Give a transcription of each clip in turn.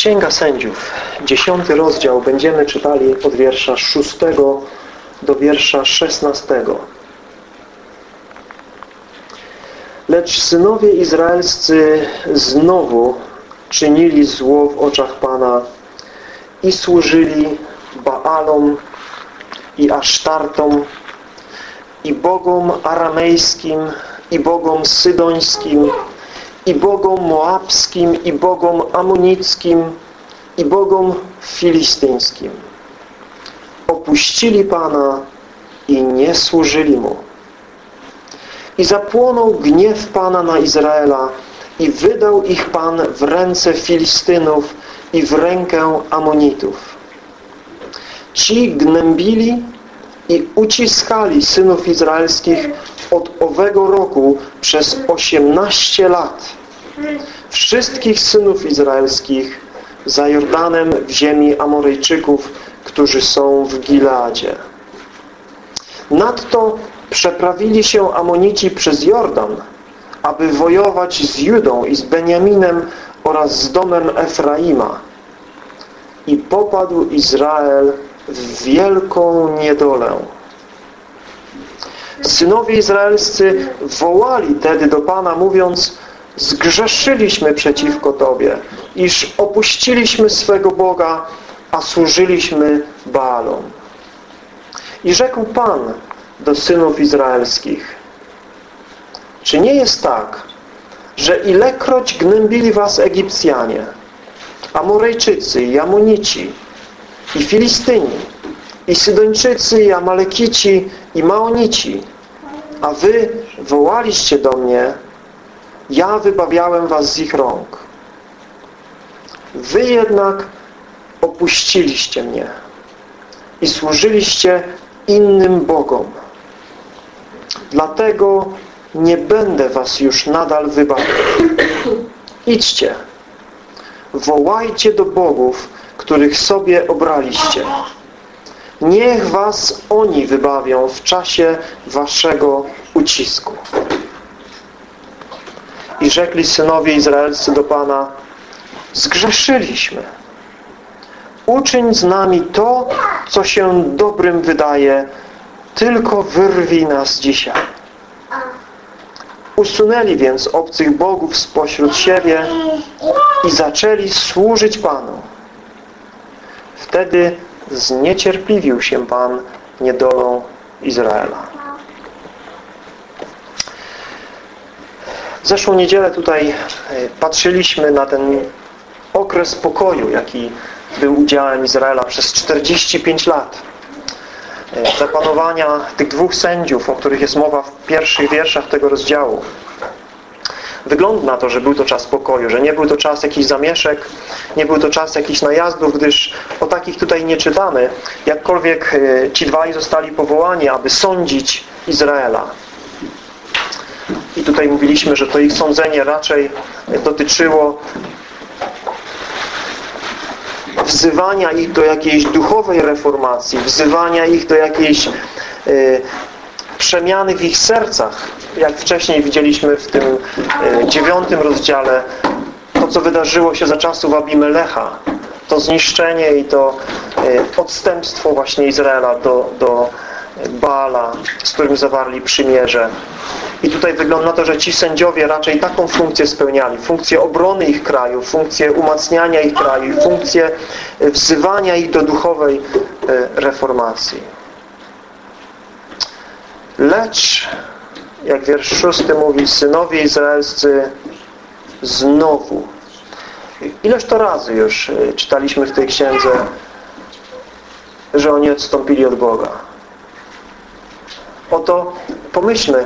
Księga Sędziów, dziesiąty rozdział, będziemy czytali od wiersza szóstego do wiersza szesnastego. Lecz synowie izraelscy znowu czynili zło w oczach Pana i służyli Baalom i Asztartom i bogom aramejskim i bogom sydońskim i bogom moabskim i bogom amonickim i bogom filistyńskim. Opuścili Pana i nie służyli Mu. I zapłonął gniew Pana na Izraela i wydał ich Pan w ręce Filistynów i w rękę Amonitów. Ci gnębili i uciskali synów izraelskich od owego roku przez 18 lat. Wszystkich synów izraelskich za Jordanem w ziemi Amoryjczyków, którzy są w Gileadzie. Nadto przeprawili się Amonici przez Jordan, aby wojować z Judą i z Beniaminem oraz z domem Efraima. I popadł Izrael w wielką niedolę. Synowie izraelscy wołali tedy do Pana, mówiąc zgrzeszyliśmy przeciwko Tobie, iż opuściliśmy swego Boga, a służyliśmy Baalom. I rzekł Pan do synów izraelskich czy nie jest tak, że ilekroć gnębili was Egipcjanie, Amorejczycy i Amonici, i Filistyni, i Sydończycy, i Amalekici, i Maonici, a wy wołaliście do mnie, ja wybawiałem was z ich rąk. Wy jednak opuściliście mnie i służyliście innym Bogom. Dlatego nie będę was już nadal wybawiał. Idźcie, wołajcie do bogów, których sobie obraliście. Niech was oni wybawią w czasie waszego ucisku. I rzekli synowie izraelscy do Pana, zgrzeszyliśmy. Uczyń z nami to, co się dobrym wydaje, tylko wyrwij nas dzisiaj. Usunęli więc obcych bogów spośród siebie i zaczęli służyć Panu. Wtedy zniecierpliwił się Pan niedolą Izraela. W zeszłą niedzielę tutaj e, patrzyliśmy na ten okres pokoju, jaki był udziałem Izraela przez 45 lat. E, zapanowania tych dwóch sędziów, o których jest mowa w pierwszych wierszach tego rozdziału. Wygląda na to, że był to czas pokoju, że nie był to czas jakichś zamieszek, nie był to czas jakichś najazdów, gdyż o takich tutaj nie czytamy. Jakkolwiek e, ci dwaj zostali powołani, aby sądzić Izraela. I tutaj mówiliśmy, że to ich sądzenie raczej dotyczyło wzywania ich do jakiejś duchowej reformacji, wzywania ich do jakiejś y, przemiany w ich sercach. Jak wcześniej widzieliśmy w tym y, dziewiątym rozdziale, to co wydarzyło się za czasów Abimelecha, to zniszczenie i to y, odstępstwo właśnie Izraela do, do Baala, z którym zawarli przymierze. I tutaj wygląda na to, że ci sędziowie raczej taką funkcję spełniali. Funkcję obrony ich kraju, funkcję umacniania ich kraju, funkcję wzywania ich do duchowej e, reformacji. Lecz, jak wiersz szósty mówi, synowie izraelscy znowu. Ileż to razy już e, czytaliśmy w tej księdze, że oni odstąpili od Boga. Oto pomyślmy,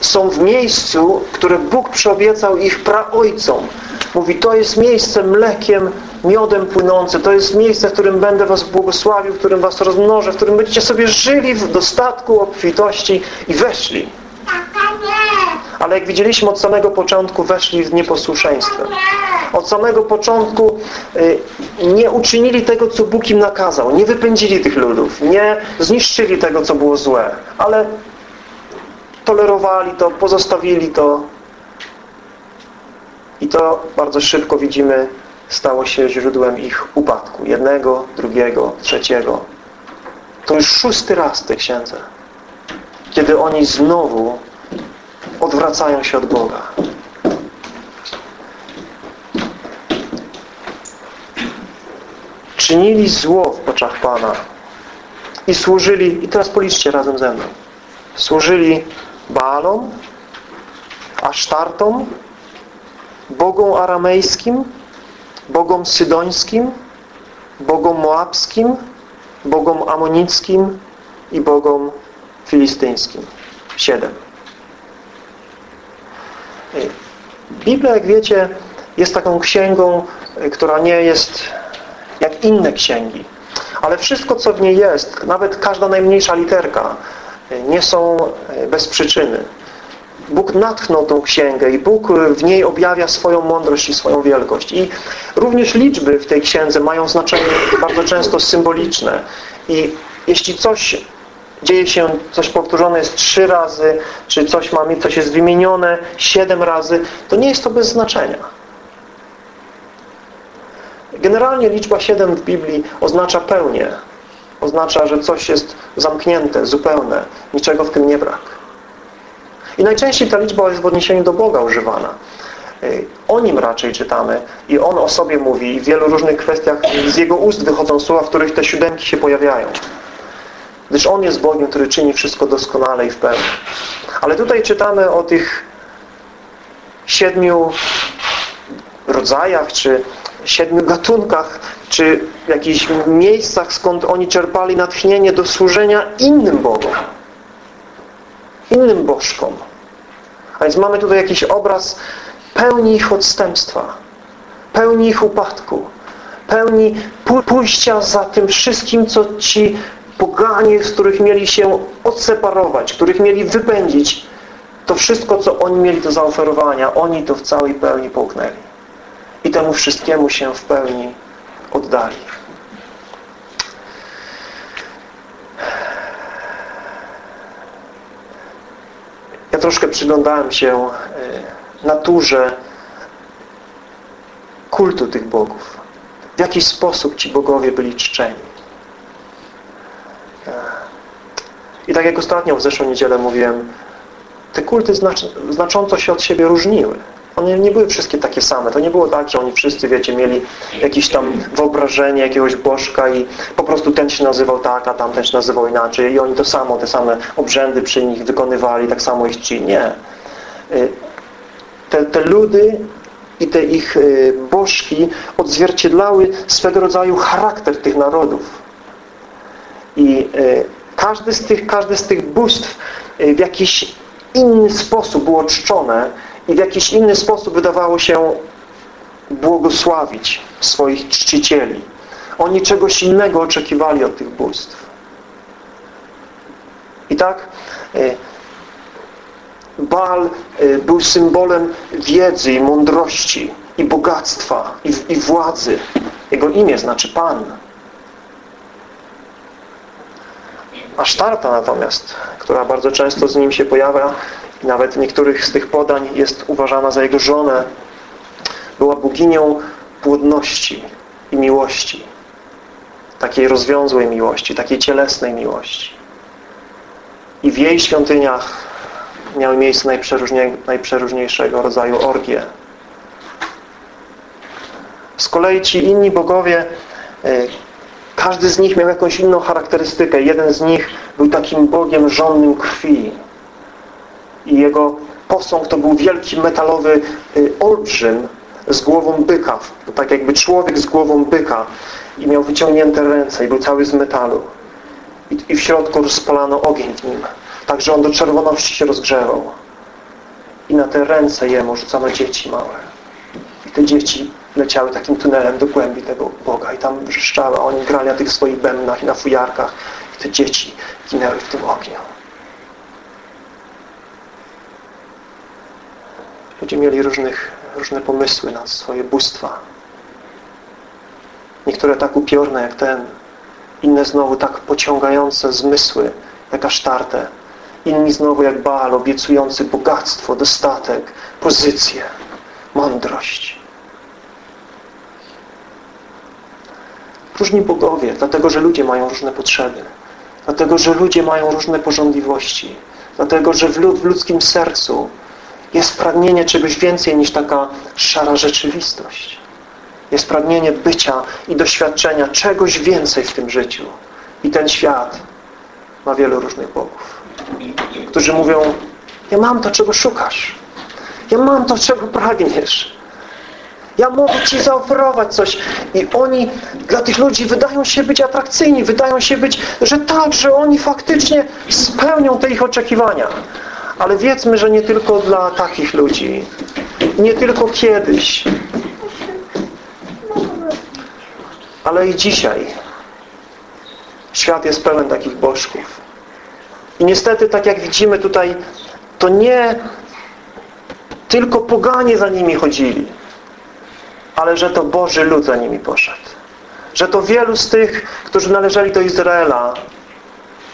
są w miejscu, które Bóg przyobiecał ich praojcom. Mówi, to jest miejsce mlekiem, miodem płynące. To jest miejsce, w którym będę was błogosławił, w którym was rozmnożę, w którym będziecie sobie żyli w dostatku, obfitości i weszli. Ale jak widzieliśmy od samego początku weszli w nieposłuszeństwo. Od samego początku y, nie uczynili tego, co Bóg im nakazał. Nie wypędzili tych ludów. Nie zniszczyli tego, co było złe. Ale tolerowali to, pozostawili to. I to bardzo szybko widzimy stało się źródłem ich upadku. Jednego, drugiego, trzeciego. To już szósty raz w tej księdze. Kiedy oni znowu odwracają się od Boga. Czynili zło w oczach Pana i służyli, i teraz policzcie razem ze mną, służyli Baalom, Asztartom, bogom aramejskim, bogom sydońskim, bogom moabskim, bogom amonickim i bogom filistyńskim. Siedem. Biblia, jak wiecie, jest taką księgą, która nie jest jak inne księgi. Ale wszystko, co w niej jest, nawet każda najmniejsza literka, nie są bez przyczyny. Bóg natchnął tą księgę i Bóg w niej objawia swoją mądrość i swoją wielkość. I również liczby w tej księdze mają znaczenie bardzo często symboliczne. I jeśli coś dzieje się, coś powtórzone jest trzy razy, czy coś ma coś jest wymienione siedem razy, to nie jest to bez znaczenia. Generalnie liczba siedem w Biblii oznacza pełnię. Oznacza, że coś jest zamknięte, zupełne. Niczego w tym nie brak. I najczęściej ta liczba jest w odniesieniu do Boga używana. Y, o Nim raczej czytamy i On o sobie mówi i w wielu różnych kwestiach z Jego ust wychodzą słowa, w których te siódemki się pojawiają. Gdyż On jest Bogiem, który czyni wszystko doskonale i w pełni. Ale tutaj czytamy o tych siedmiu rodzajach, czy siedmiu gatunkach, czy jakichś miejscach, skąd oni czerpali natchnienie do służenia innym Bogom innym bożkom. A więc mamy tutaj jakiś obraz pełni ich odstępstwa, pełni ich upadku, pełni pójścia za tym wszystkim, co ci poganie, z których mieli się odseparować, których mieli wypędzić, to wszystko, co oni mieli do zaoferowania, oni to w całej pełni połknęli. I temu wszystkiemu się w pełni oddali. Ja troszkę przyglądałem się e, naturze kultu tych bogów. W jaki sposób ci bogowie byli czczeni. E, I tak jak ostatnio w zeszłą niedzielę mówiłem, te kulty znacząco się od siebie różniły. One nie były wszystkie takie same. To nie było tak, że oni wszyscy, wiecie, mieli jakieś tam wyobrażenie jakiegoś bożka i po prostu ten się nazywał tak, a tamten się nazywał inaczej i oni to samo, te same obrzędy przy nich wykonywali, tak samo ich ci. Nie. Y, te, te ludy i te ich y, bożki odzwierciedlały swego rodzaju charakter tych narodów. I y, każdy z tych, każdy z tych bóstw w jakiś inny sposób było czczone i w jakiś inny sposób wydawało się błogosławić swoich czcicieli. Oni czegoś innego oczekiwali od tych bóstw. I tak e, Baal e, był symbolem wiedzy i mądrości i bogactwa i, i władzy. Jego imię znaczy Pan. Asztarta natomiast, która bardzo często z nim się pojawia, nawet niektórych z tych podań jest uważana za jego żonę. Była boginią płodności i miłości. Takiej rozwiązłej miłości, takiej cielesnej miłości. I w jej świątyniach miały miejsce najprzeróżnie, najprzeróżniejszego rodzaju orgie. Z kolei ci inni bogowie, e, każdy z nich miał jakąś inną charakterystykę. Jeden z nich był takim Bogiem żonnym krwi i jego posąg to był wielki metalowy y, olbrzym z głową byka, tak jakby człowiek z głową byka i miał wyciągnięte ręce i był cały z metalu. I, i w środku rozpalano ogień w nim. Tak, że on do czerwoności się rozgrzewał. I na te ręce jemu rzucano dzieci małe. I te dzieci leciały takim tunelem do głębi tego Boga. I tam wrzeszczały, oni grali na tych swoich bębnach i na fujarkach. I te dzieci ginęły w tym ogniu Ludzie mieli różnych, różne pomysły na swoje bóstwa. Niektóre tak upiorne jak ten, inne znowu tak pociągające zmysły jak Asztarte, inni znowu jak Baal, obiecujący bogactwo, dostatek, pozycję, mądrość. różni bogowie, dlatego że ludzie mają różne potrzeby, dlatego że ludzie mają różne porządliwości, dlatego że w ludzkim sercu jest pragnienie czegoś więcej niż taka szara rzeczywistość. Jest pragnienie bycia i doświadczenia czegoś więcej w tym życiu. I ten świat ma wielu różnych bogów, którzy mówią, ja mam to, czego szukasz. Ja mam to, czego pragniesz. Ja mogę Ci zaoferować coś. I oni dla tych ludzi wydają się być atrakcyjni, wydają się być, że tak, że oni faktycznie spełnią te ich oczekiwania. Ale wiedzmy, że nie tylko dla takich ludzi. Nie tylko kiedyś. Ale i dzisiaj świat jest pełen takich bożków. I niestety, tak jak widzimy tutaj, to nie tylko poganie za nimi chodzili, ale że to Boży lud za nimi poszedł. Że to wielu z tych, którzy należeli do Izraela,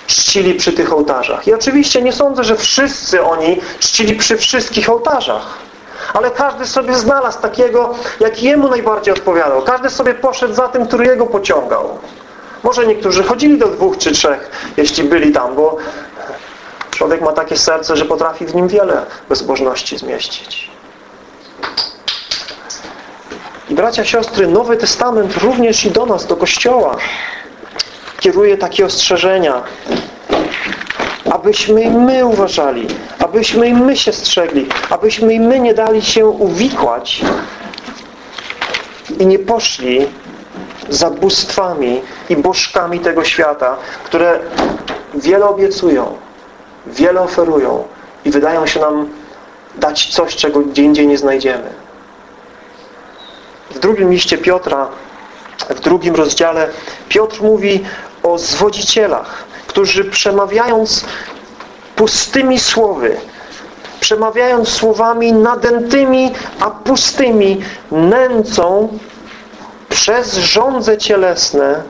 czcili przy tych ołtarzach. I oczywiście nie sądzę, że wszyscy oni czcili przy wszystkich ołtarzach. Ale każdy sobie znalazł takiego, jaki jemu najbardziej odpowiadał. Każdy sobie poszedł za tym, który jego pociągał. Może niektórzy chodzili do dwóch czy trzech, jeśli byli tam, bo człowiek ma takie serce, że potrafi w nim wiele bezbożności zmieścić. I bracia, siostry, Nowy Testament również i do nas, do Kościoła kieruje takie ostrzeżenia, abyśmy i my uważali, abyśmy i my się strzegli, abyśmy i my nie dali się uwikłać i nie poszli za bóstwami i bożkami tego świata, które wiele obiecują, wiele oferują i wydają się nam dać coś, czego gdzie indziej nie znajdziemy. W drugim liście Piotra, w drugim rozdziale, Piotr mówi o zwodzicielach, którzy przemawiając pustymi słowy, przemawiając słowami nadętymi, a pustymi, nęcą przez żądze cielesne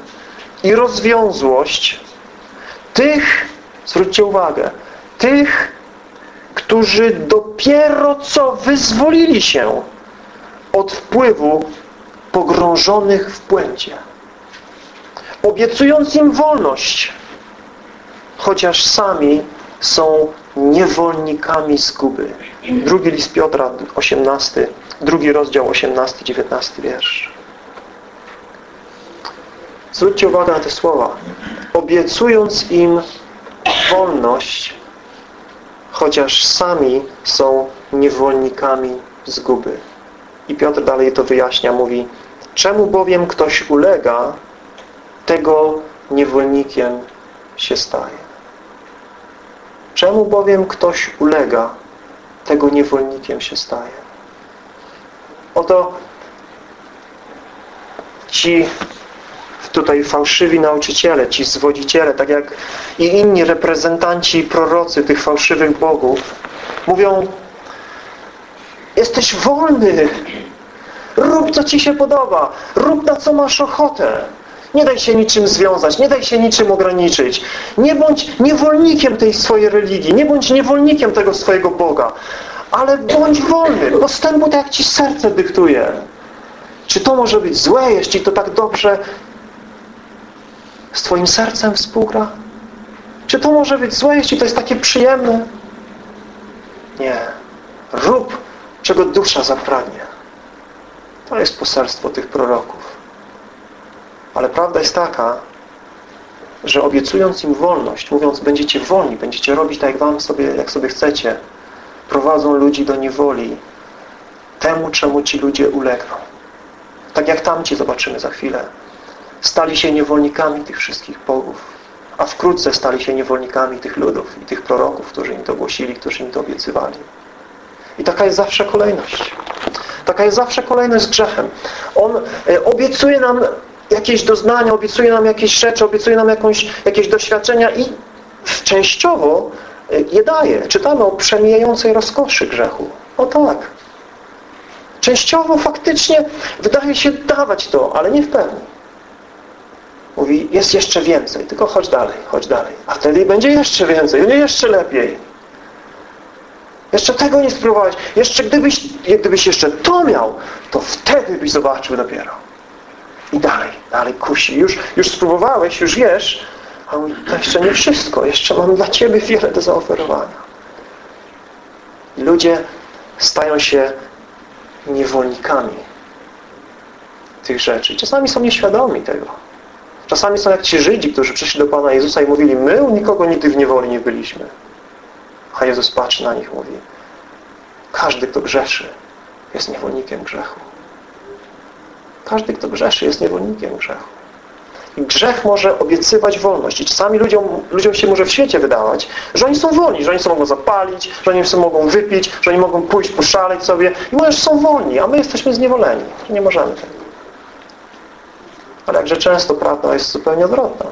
i rozwiązłość tych, zwróćcie uwagę, tych, którzy dopiero co wyzwolili się od wpływu pogrążonych w błędzie. Obiecując im wolność, chociaż sami są niewolnikami zguby. Drugi list Piotra, 18, drugi rozdział, 18, 19 wiersz. Zwróćcie uwagę na te słowa. Obiecując im wolność, chociaż sami są niewolnikami zguby. I Piotr dalej to wyjaśnia, mówi Czemu bowiem ktoś ulega, tego niewolnikiem się staje. Czemu bowiem ktoś ulega, tego niewolnikiem się staje. Oto ci tutaj fałszywi nauczyciele, ci zwodziciele, tak jak i inni reprezentanci i prorocy tych fałszywych bogów, mówią jesteś wolny, rób co ci się podoba, rób na co masz ochotę. Nie daj się niczym związać, nie daj się niczym ograniczyć. Nie bądź niewolnikiem tej swojej religii, nie bądź niewolnikiem tego swojego Boga, ale bądź wolny, postępuj tak, jak Ci serce dyktuje. Czy to może być złe, jeśli to tak dobrze z Twoim sercem współgra? Czy to może być złe, jeśli to jest takie przyjemne? Nie. Rób, czego dusza zapragnie. To jest poselstwo tych proroków. Ale prawda jest taka, że obiecując im wolność, mówiąc, będziecie wolni, będziecie robić tak, jak wam sobie, jak sobie chcecie, prowadzą ludzi do niewoli temu, czemu ci ludzie ulegną. Tak jak tamci, zobaczymy za chwilę, stali się niewolnikami tych wszystkich bogów, a wkrótce stali się niewolnikami tych ludów i tych proroków, którzy im to głosili, którzy im to obiecywali. I taka jest zawsze kolejność. Taka jest zawsze kolejność z grzechem. On e, obiecuje nam jakieś doznania, obiecuje nam jakieś rzeczy, obiecuje nam jakąś, jakieś doświadczenia i częściowo e, je daje. Czytamy o przemijającej rozkoszy grzechu. O tak. Częściowo faktycznie wydaje się dawać to, ale nie w pełni. Mówi, jest jeszcze więcej, tylko chodź dalej, chodź dalej. A wtedy będzie jeszcze więcej, będzie jeszcze lepiej. Jeszcze tego nie spróbować. Jeszcze gdybyś, gdybyś jeszcze to miał, to wtedy byś zobaczył dopiero. I dalej, dalej kusi. Już, już spróbowałeś, już wiesz, a on, to jeszcze nie wszystko. Jeszcze mam dla Ciebie wiele do zaoferowania. Ludzie stają się niewolnikami tych rzeczy. Czasami są nieświadomi tego. Czasami są jak ci Żydzi, którzy przyszli do Pana Jezusa i mówili, my u nikogo nigdy w niewoli nie byliśmy. A Jezus patrzy na nich mówi, każdy, kto grzeszy, jest niewolnikiem grzechu. Każdy, kto grzeszy, jest niewolnikiem grzechu. I grzech może obiecywać wolność. I czasami ludziom, ludziom się może w świecie wydawać, że oni są wolni, że oni sobie mogą zapalić, że oni sobie mogą wypić, że oni mogą pójść, poszaleć sobie i może są wolni, a my jesteśmy zniewoleni. Nie możemy tego. Ale jakże często prawda jest zupełnie odwrotna.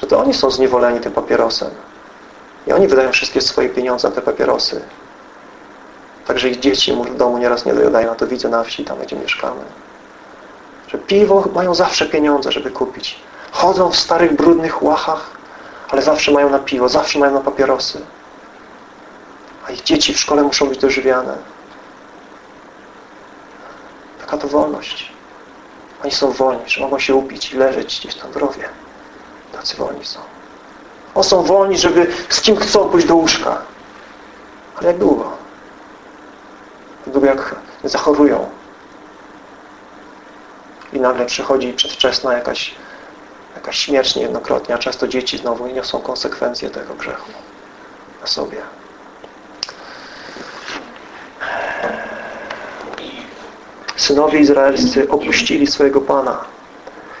Że to oni są zniewoleni tym papierosem. I oni wydają wszystkie swoje pieniądze na te papierosy. Także ich dzieci w domu nieraz nie dojadają, a to widzę na wsi, tam gdzie mieszkamy. Że piwo mają zawsze pieniądze, żeby kupić. Chodzą w starych, brudnych łachach, ale zawsze mają na piwo, zawsze mają na papierosy. A ich dzieci w szkole muszą być dożywiane. Taka to wolność. Oni są wolni, że mogą się upić i leżeć gdzieś tam w rowie. Tacy wolni są. Oni są wolni, żeby z kim chcą pójść do łóżka. Ale jak długo? Jak długo jak zachorują. I nagle przychodzi przedwczesna jakaś, jakaś śmierć niejednokrotnie, a często dzieci znowu niosą konsekwencje tego grzechu na sobie. Synowie izraelscy opuścili swojego Pana.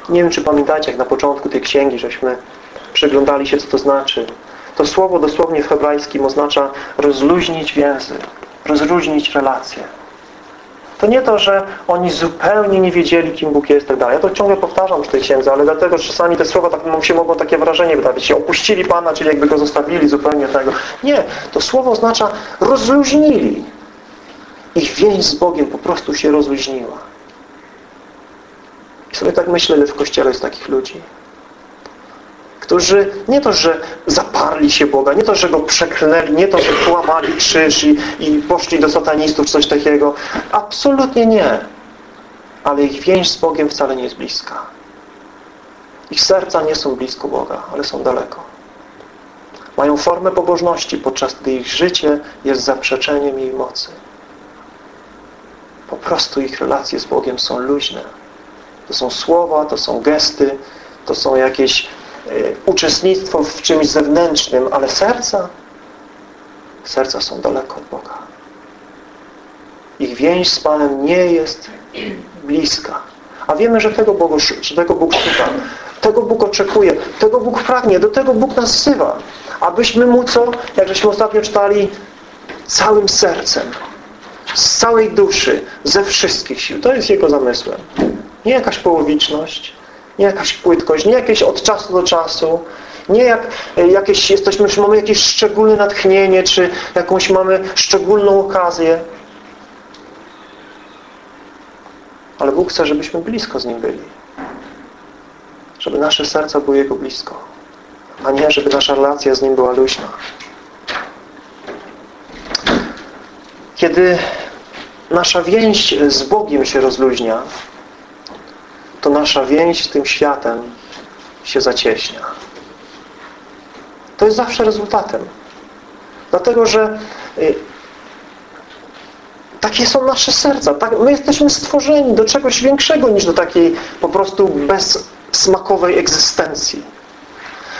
Nie wiem, czy pamiętacie, jak na początku tej księgi, żeśmy przyglądali się, co to znaczy. To słowo dosłownie w hebrajskim oznacza rozluźnić więzy, rozluźnić relacje. To nie to, że oni zupełnie nie wiedzieli, kim Bóg jest i tak dalej. Ja to ciągle powtarzam w tej księdze, ale dlatego, że czasami te słowa tak się mogą takie wrażenie wydawać. Się opuścili Pana, czyli jakby Go zostawili zupełnie tego. Nie, to słowo oznacza rozluźnili. Ich więź z Bogiem po prostu się rozluźniła. I sobie tak myślę, że w Kościele jest takich ludzi którzy nie to, że zaparli się Boga, nie to, że Go przeklęli, nie to, że połamali krzyż i, i poszli do satanistów, coś takiego. Absolutnie nie. Ale ich więź z Bogiem wcale nie jest bliska. Ich serca nie są blisko Boga, ale są daleko. Mają formę pobożności, podczas gdy ich życie jest zaprzeczeniem jej mocy. Po prostu ich relacje z Bogiem są luźne. To są słowa, to są gesty, to są jakieś uczestnictwo w czymś zewnętrznym, ale serca, serca są daleko od Boga. Ich więź z Panem nie jest bliska. A wiemy, że tego, Bogu, że tego Bóg szuka. Tego Bóg oczekuje. Tego Bóg pragnie. Do tego Bóg nas wzywa. Abyśmy Mu co, jak żeśmy ostatnio czytali, całym sercem, z całej duszy, ze wszystkich sił. To jest Jego zamysłem. Nie jakaś połowiczność, nie jakaś płytkość, nie jakieś od czasu do czasu, nie jak e, jakieś jesteśmy, czy mamy jakieś szczególne natchnienie, czy jakąś mamy szczególną okazję. Ale Bóg chce, żebyśmy blisko z Nim byli. Żeby nasze serca były Jego blisko. A nie, żeby nasza relacja z Nim była luźna. Kiedy nasza więź z Bogiem się rozluźnia, to nasza więź z tym światem się zacieśnia. To jest zawsze rezultatem. Dlatego, że y, takie są nasze serca. Tak, my jesteśmy stworzeni do czegoś większego niż do takiej po prostu bezsmakowej egzystencji.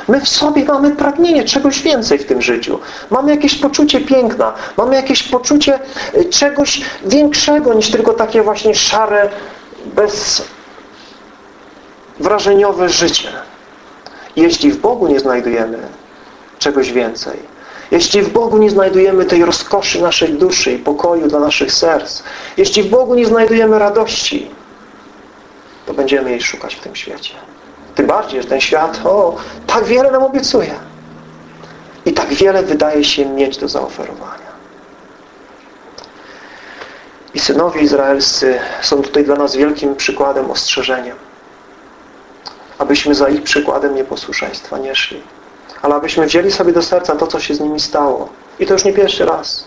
My w sobie mamy pragnienie czegoś więcej w tym życiu. Mamy jakieś poczucie piękna. Mamy jakieś poczucie y, czegoś większego niż tylko takie właśnie szare, bez wrażeniowe życie. Jeśli w Bogu nie znajdujemy czegoś więcej, jeśli w Bogu nie znajdujemy tej rozkoszy naszej duszy i pokoju dla naszych serc, jeśli w Bogu nie znajdujemy radości, to będziemy jej szukać w tym świecie. Tym bardziej, że ten świat, o, tak wiele nam obiecuje. I tak wiele wydaje się mieć do zaoferowania. I synowie izraelscy są tutaj dla nas wielkim przykładem, ostrzeżeniem abyśmy za ich przykładem nieposłuszeństwa nie szli. Ale abyśmy wzięli sobie do serca to, co się z nimi stało. I to już nie pierwszy raz.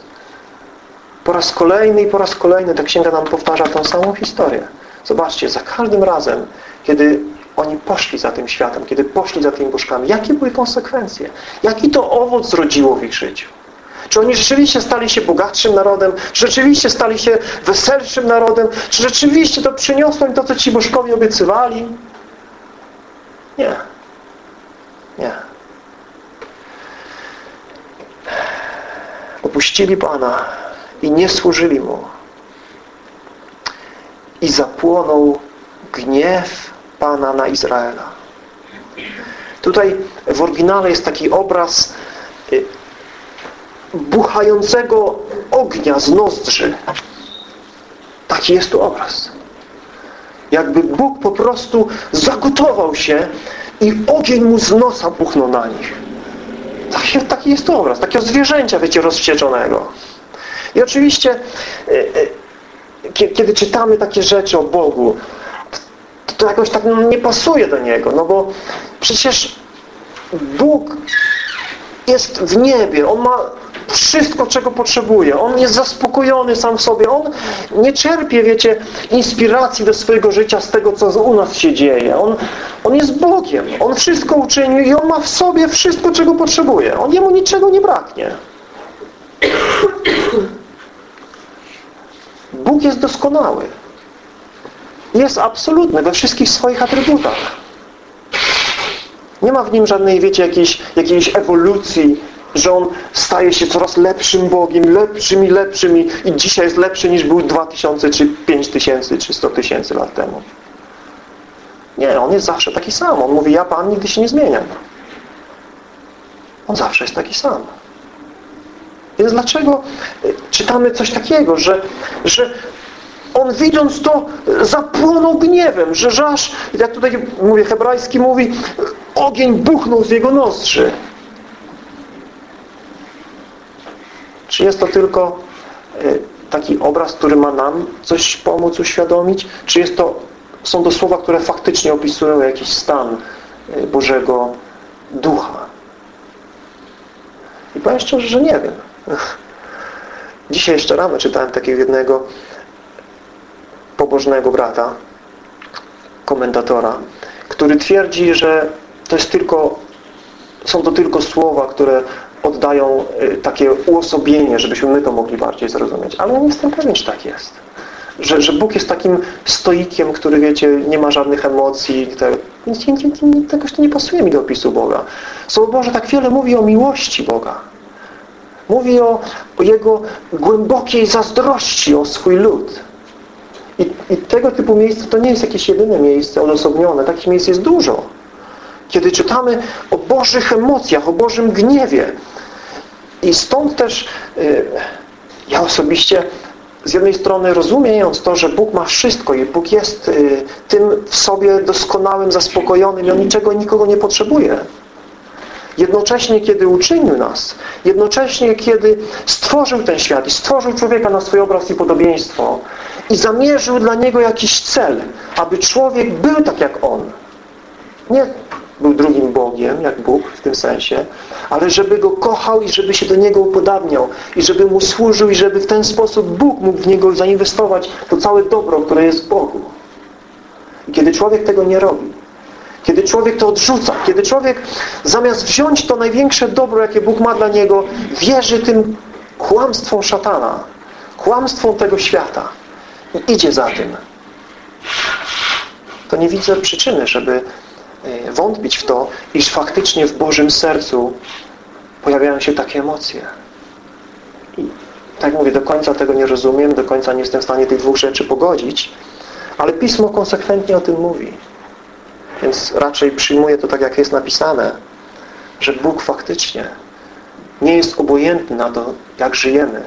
Po raz kolejny i po raz kolejny ta księga nam powtarza tą samą historię. Zobaczcie, za każdym razem, kiedy oni poszli za tym światem, kiedy poszli za tymi bożkami, jakie były konsekwencje? Jaki to owoc zrodziło w ich życiu? Czy oni rzeczywiście stali się bogatszym narodem? Czy rzeczywiście stali się weselszym narodem? Czy rzeczywiście to przyniosło im to, co ci bożkowie obiecywali? Nie. Nie. Opuścili Pana i nie służyli Mu. I zapłonął gniew Pana na Izraela. Tutaj w oryginale jest taki obraz y, buchającego ognia z nozdrzy. Taki jest tu obraz. Jakby Bóg po prostu zagotował się i ogień mu z nosa buchnął na nich. Taki, taki jest to obraz, takiego zwierzęcia, wiecie, rozwścieczonego. I oczywiście, e, e, kiedy czytamy takie rzeczy o Bogu, to jakoś tak no, nie pasuje do Niego, no bo przecież Bóg jest w niebie, On ma wszystko, czego potrzebuje. On jest zaspokojony sam w sobie. On nie czerpie, wiecie, inspiracji do swojego życia z tego, co u nas się dzieje. On, on jest Bogiem. On wszystko uczynił i On ma w sobie wszystko, czego potrzebuje. On Jemu niczego nie braknie. Bóg jest doskonały. Jest absolutny we wszystkich swoich atrybutach. Nie ma w nim żadnej, wiecie, jakiejś, jakiejś ewolucji że On staje się coraz lepszym Bogiem, lepszym i lepszym i, i dzisiaj jest lepszy niż był 2000 czy 5000 czy 100 tysięcy lat temu. Nie, On jest zawsze taki sam. On mówi, ja Pan nigdy się nie zmieniam. On zawsze jest taki sam. Więc dlaczego y, czytamy coś takiego, że, że on widząc to zapłonął gniewem, że, aż, jak tutaj mówię, hebrajski mówi, ogień buchnął z jego nozdrzy. Czy jest to tylko e, taki obraz, który ma nam coś pomóc uświadomić? Czy jest to, są to słowa, które faktycznie opisują jakiś stan e, Bożego Ducha? I powiem szczerze, że nie wiem. Dzisiaj jeszcze rano czytałem takiego jednego pobożnego brata, komentatora, który twierdzi, że to jest tylko, są to tylko słowa, które oddają y, takie uosobienie, żebyśmy my to mogli bardziej zrozumieć. Ale nie jestem pewien, czy tak jest. Że, że Bóg jest takim stoikiem, który, wiecie, nie ma żadnych emocji. Te, nie, nie, nie, jakoś to nie pasuje mi do opisu Boga. Słowo Boże tak wiele mówi o miłości Boga. Mówi o, o Jego głębokiej zazdrości o swój lud. I, I tego typu miejsce to nie jest jakieś jedyne miejsce odosobnione. Takich miejsc jest dużo. Kiedy czytamy o Bożych emocjach, o Bożym gniewie. I stąd też y, ja osobiście z jednej strony rozumiejąc to, że Bóg ma wszystko i Bóg jest y, tym w sobie doskonałym, zaspokojonym i On niczego nikogo nie potrzebuje. Jednocześnie, kiedy uczynił nas, jednocześnie, kiedy stworzył ten świat i stworzył człowieka na swój obraz i podobieństwo i zamierzył dla niego jakiś cel, aby człowiek był tak jak On. Nie był drugim Bogiem, jak Bóg w tym sensie, ale żeby Go kochał i żeby się do Niego upodabniał i żeby Mu służył i żeby w ten sposób Bóg mógł w Niego zainwestować to całe dobro, które jest w Bogu. I kiedy człowiek tego nie robi, kiedy człowiek to odrzuca, kiedy człowiek zamiast wziąć to największe dobro, jakie Bóg ma dla niego, wierzy tym kłamstwom szatana, kłamstwom tego świata i idzie za tym, to nie widzę przyczyny, żeby wątpić w to, iż faktycznie w Bożym sercu pojawiają się takie emocje. I tak mówię, do końca tego nie rozumiem, do końca nie jestem w stanie tych dwóch rzeczy pogodzić, ale Pismo konsekwentnie o tym mówi. Więc raczej przyjmuję to tak, jak jest napisane, że Bóg faktycznie nie jest obojętny na to, jak żyjemy,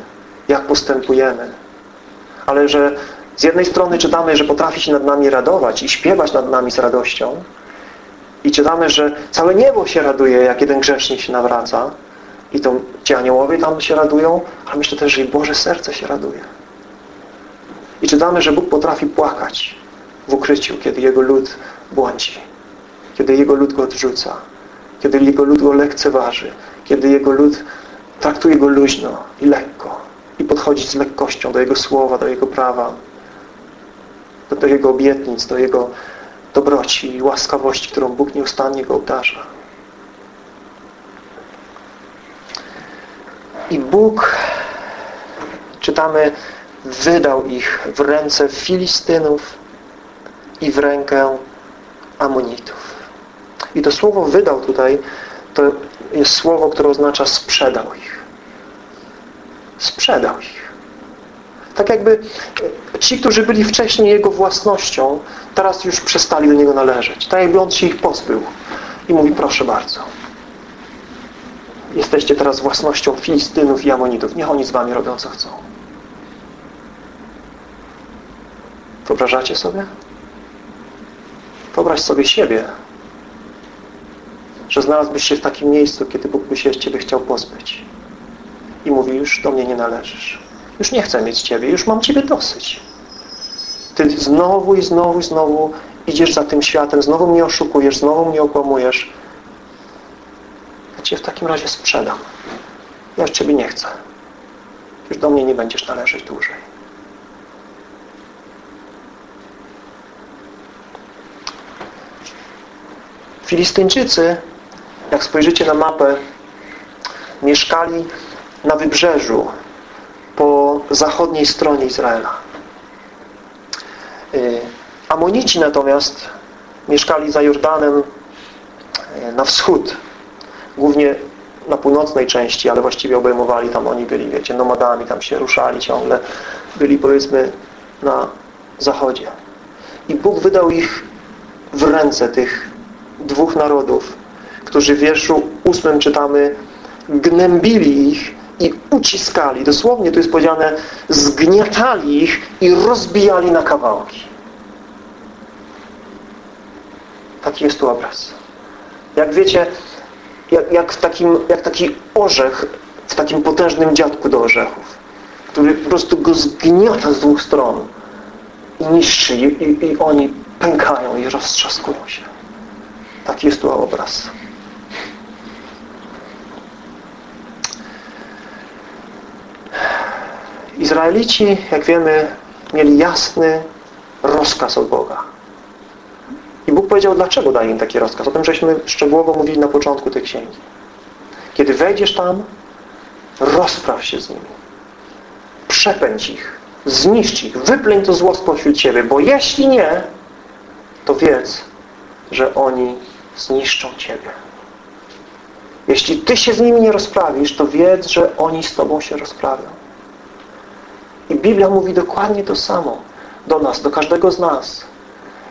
jak postępujemy, ale że z jednej strony czytamy, że potrafi się nad nami radować i śpiewać nad nami z radością, i czytamy, że całe niebo się raduje, jak jeden grzesznik się nawraca. I to ci aniołowie tam się radują, ale myślę też, że i Boże serce się raduje. I czytamy, że Bóg potrafi płakać w ukryciu, kiedy Jego lud błądzi. Kiedy Jego lud go odrzuca. Kiedy Jego lud go lekceważy. Kiedy Jego lud traktuje go luźno i lekko. I podchodzi z lekkością do Jego słowa, do Jego prawa. do, do Jego obietnic, do Jego dobroci i łaskawości, którą Bóg nieustannie Go obdarza. I Bóg, czytamy, wydał ich w ręce Filistynów i w rękę Amonitów. I to słowo wydał tutaj, to jest słowo, które oznacza sprzedał ich. Sprzedał ich. Tak jakby ci, którzy byli wcześniej Jego własnością, teraz już przestali do Niego należeć. Tak jakby On się ich pozbył. I mówi, proszę bardzo. Jesteście teraz własnością Filistynów i Amonitów. Niech oni z wami robią, co chcą. Wyobrażacie sobie? Wyobraź sobie siebie, że znalazłbyś się w takim miejscu, kiedy Bóg by się Ciebie chciał pozbyć. I mówi, już do mnie nie należysz. Już nie chcę mieć Ciebie, już mam Ciebie dosyć. Ty znowu i znowu i znowu idziesz za tym światem, znowu mnie oszukujesz, znowu mnie okłamujesz. Ja Cię w takim razie sprzedam. Ja już Ciebie nie chcę. Już do mnie nie będziesz należeć dłużej. Filistyńczycy, jak spojrzycie na mapę, mieszkali na wybrzeżu po zachodniej stronie Izraela. Y, Amonici natomiast mieszkali za Jordanem y, na wschód, głównie na północnej części, ale właściwie obejmowali tam, oni byli, wiecie, nomadami, tam się ruszali ciągle, byli powiedzmy na zachodzie. I Bóg wydał ich w ręce tych dwóch narodów, którzy w wierszu ósmym czytamy gnębili ich uciskali. Dosłownie tu jest powiedziane zgniatali ich i rozbijali na kawałki. Taki jest tu obraz. Jak wiecie, jak, jak, w takim, jak taki orzech w takim potężnym dziadku do orzechów, który po prostu go zgniata z dwóch stron i niszczy i, i, i oni pękają i roztrzaskują się. Taki jest tu obraz. Izraelici, jak wiemy, mieli jasny rozkaz od Boga. I Bóg powiedział, dlaczego daje im taki rozkaz. O tym żeśmy szczegółowo mówili na początku tej księgi. Kiedy wejdziesz tam, rozpraw się z nimi. Przepędź ich. Zniszcz ich. Wypleń to zło spośród Ciebie. Bo jeśli nie, to wiedz, że oni zniszczą Ciebie. Jeśli Ty się z nimi nie rozprawisz, to wiedz, że oni z Tobą się rozprawią. I Biblia mówi dokładnie to samo do nas, do każdego z nas.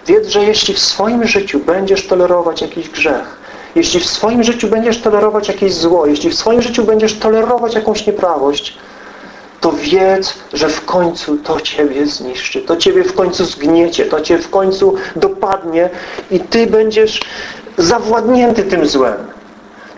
Wiedz, że jeśli w swoim życiu będziesz tolerować jakiś grzech, jeśli w swoim życiu będziesz tolerować jakieś zło, jeśli w swoim życiu będziesz tolerować jakąś nieprawość, to wiedz, że w końcu to Ciebie zniszczy, to Ciebie w końcu zgniecie, to Cię w końcu dopadnie i Ty będziesz zawładnięty tym złem.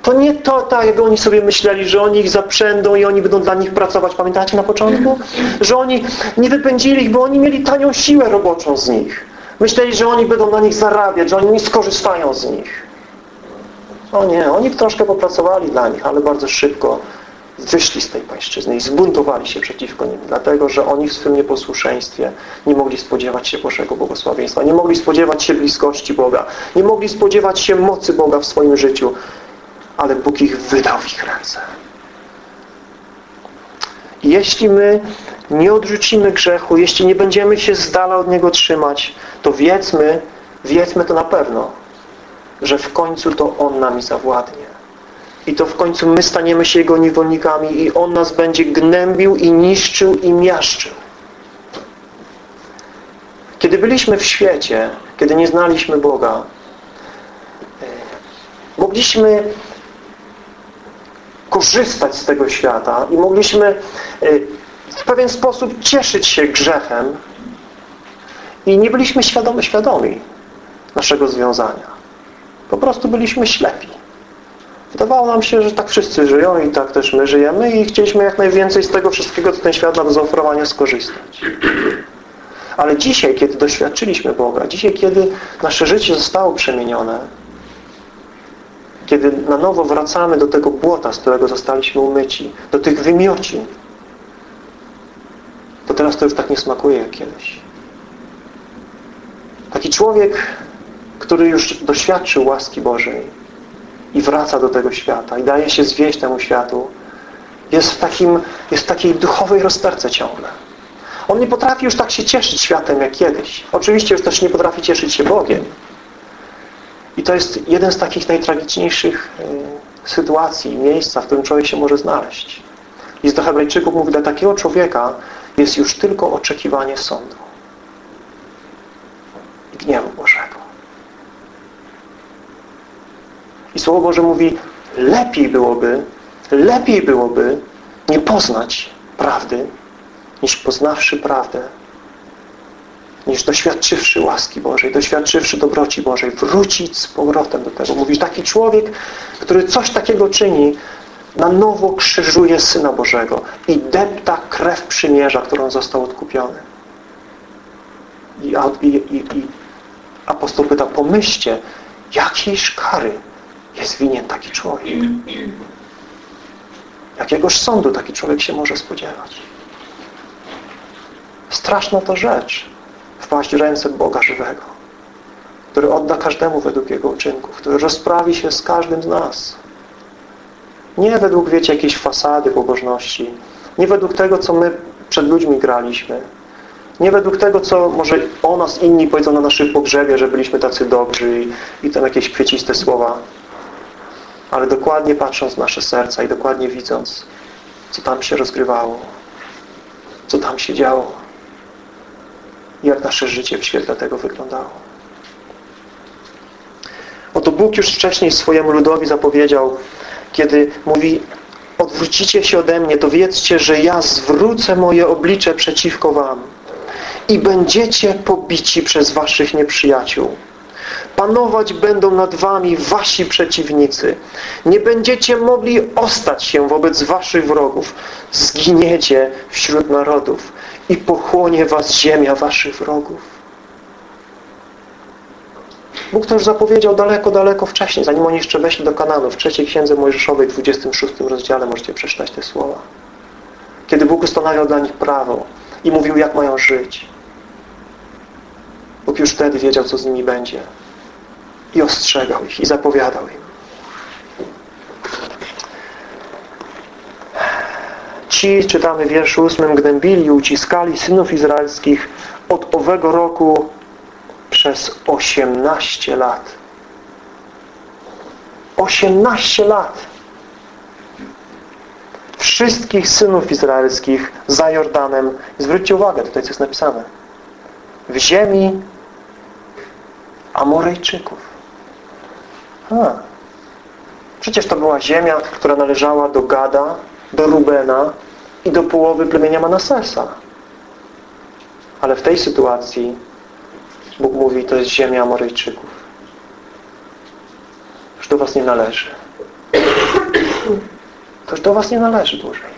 To nie to, tak jak oni sobie myśleli, że oni ich zaprzędą i oni będą dla nich pracować. Pamiętacie na początku? Że oni nie wypędzili ich, bo oni mieli tanią siłę roboczą z nich. Myśleli, że oni będą na nich zarabiać, że oni nie skorzystają z nich. O nie, oni troszkę popracowali dla nich, ale bardzo szybko wyszli z tej pańszczyzny i zbuntowali się przeciwko nim, dlatego, że oni w swym nieposłuszeństwie nie mogli spodziewać się Bożego błogosławieństwa, nie mogli spodziewać się bliskości Boga, nie mogli spodziewać się mocy Boga w swoim życiu, ale Bóg ich wydał w ich ręce. Jeśli my nie odrzucimy grzechu, jeśli nie będziemy się z dala od niego trzymać, to wiedzmy, wiedzmy to na pewno, że w końcu to On nami zawładnie. I to w końcu my staniemy się Jego niewolnikami i On nas będzie gnębił i niszczył i miaszczył. Kiedy byliśmy w świecie, kiedy nie znaliśmy Boga, mogliśmy korzystać z tego świata i mogliśmy e, w pewien sposób cieszyć się grzechem i nie byliśmy świadomi, świadomi naszego związania. Po prostu byliśmy ślepi. Wydawało nam się, że tak wszyscy żyją i tak też my żyjemy i chcieliśmy jak najwięcej z tego wszystkiego, co ten świat do zaoferowania, skorzystać. Ale dzisiaj, kiedy doświadczyliśmy Boga, dzisiaj, kiedy nasze życie zostało przemienione, kiedy na nowo wracamy do tego błota, z którego zostaliśmy umyci, do tych wymiocin, to teraz to już tak nie smakuje jak kiedyś. Taki człowiek, który już doświadczył łaski Bożej i wraca do tego świata i daje się zwieść temu światu, jest w, takim, jest w takiej duchowej rozterce ciągle. On nie potrafi już tak się cieszyć światem jak kiedyś. Oczywiście już też nie potrafi cieszyć się Bogiem. I to jest jeden z takich najtragiczniejszych y, sytuacji, miejsca, w którym człowiek się może znaleźć. List do Hebrajczyków mówi, dla takiego człowieka jest już tylko oczekiwanie sądu i gniewu Bożego. I Słowo Boże mówi, lepiej byłoby, lepiej byłoby nie poznać prawdy, niż poznawszy prawdę, niż doświadczywszy łaski Bożej, doświadczywszy dobroci Bożej, wrócić z powrotem do tego. Mówisz, taki człowiek, który coś takiego czyni, na nowo krzyżuje Syna Bożego i depta krew przymierza, którą został odkupiony. I, i, i, i apostoł pyta, pomyślcie, jakiejś kary jest winien taki człowiek. Jakiegoż sądu taki człowiek się może spodziewać? Straszna to rzecz wpaść w ręce Boga żywego, który odda każdemu według Jego uczynków, który rozprawi się z każdym z nas. Nie według, wiecie, jakiejś fasady pobożności, nie według tego, co my przed ludźmi graliśmy, nie według tego, co może o nas inni powiedzą na naszym pogrzebie, że byliśmy tacy dobrzy i, i tam jakieś kwieciste słowa, ale dokładnie patrząc w nasze serca i dokładnie widząc, co tam się rozgrywało, co tam się działo jak nasze życie w świetle tego wyglądało. Oto Bóg już wcześniej swojemu ludowi zapowiedział, kiedy mówi odwrócicie się ode mnie, to wiedzcie, że ja zwrócę moje oblicze przeciwko wam i będziecie pobici przez waszych nieprzyjaciół. Panować będą nad wami wasi przeciwnicy. Nie będziecie mogli ostać się wobec waszych wrogów. Zginiecie wśród narodów i pochłonie was ziemia waszych wrogów. Bóg to już zapowiedział daleko, daleko wcześniej, zanim oni jeszcze weszli do Kananu. W trzeciej księdze Mojżeszowej, w 26 rozdziale możecie przeczytać te słowa. Kiedy Bóg ustanawiał dla nich prawo i mówił, jak mają żyć. Bóg już wtedy wiedział, co z nimi będzie. I ostrzegał ich i zapowiadał im. Ci, czytamy w wierszu ósmym, gnębili uciskali synów izraelskich od owego roku przez 18 lat. 18 lat. Wszystkich synów izraelskich za Jordanem. Zwróćcie uwagę, tutaj co jest napisane. W ziemi Amorejczyków. A. Przecież to była ziemia, która należała do Gada, do Rubena i do połowy plemienia Manasesa. Ale w tej sytuacji Bóg mówi, to jest ziemia Amorejczyków. Już do was nie należy. To już do was nie należy dłużej.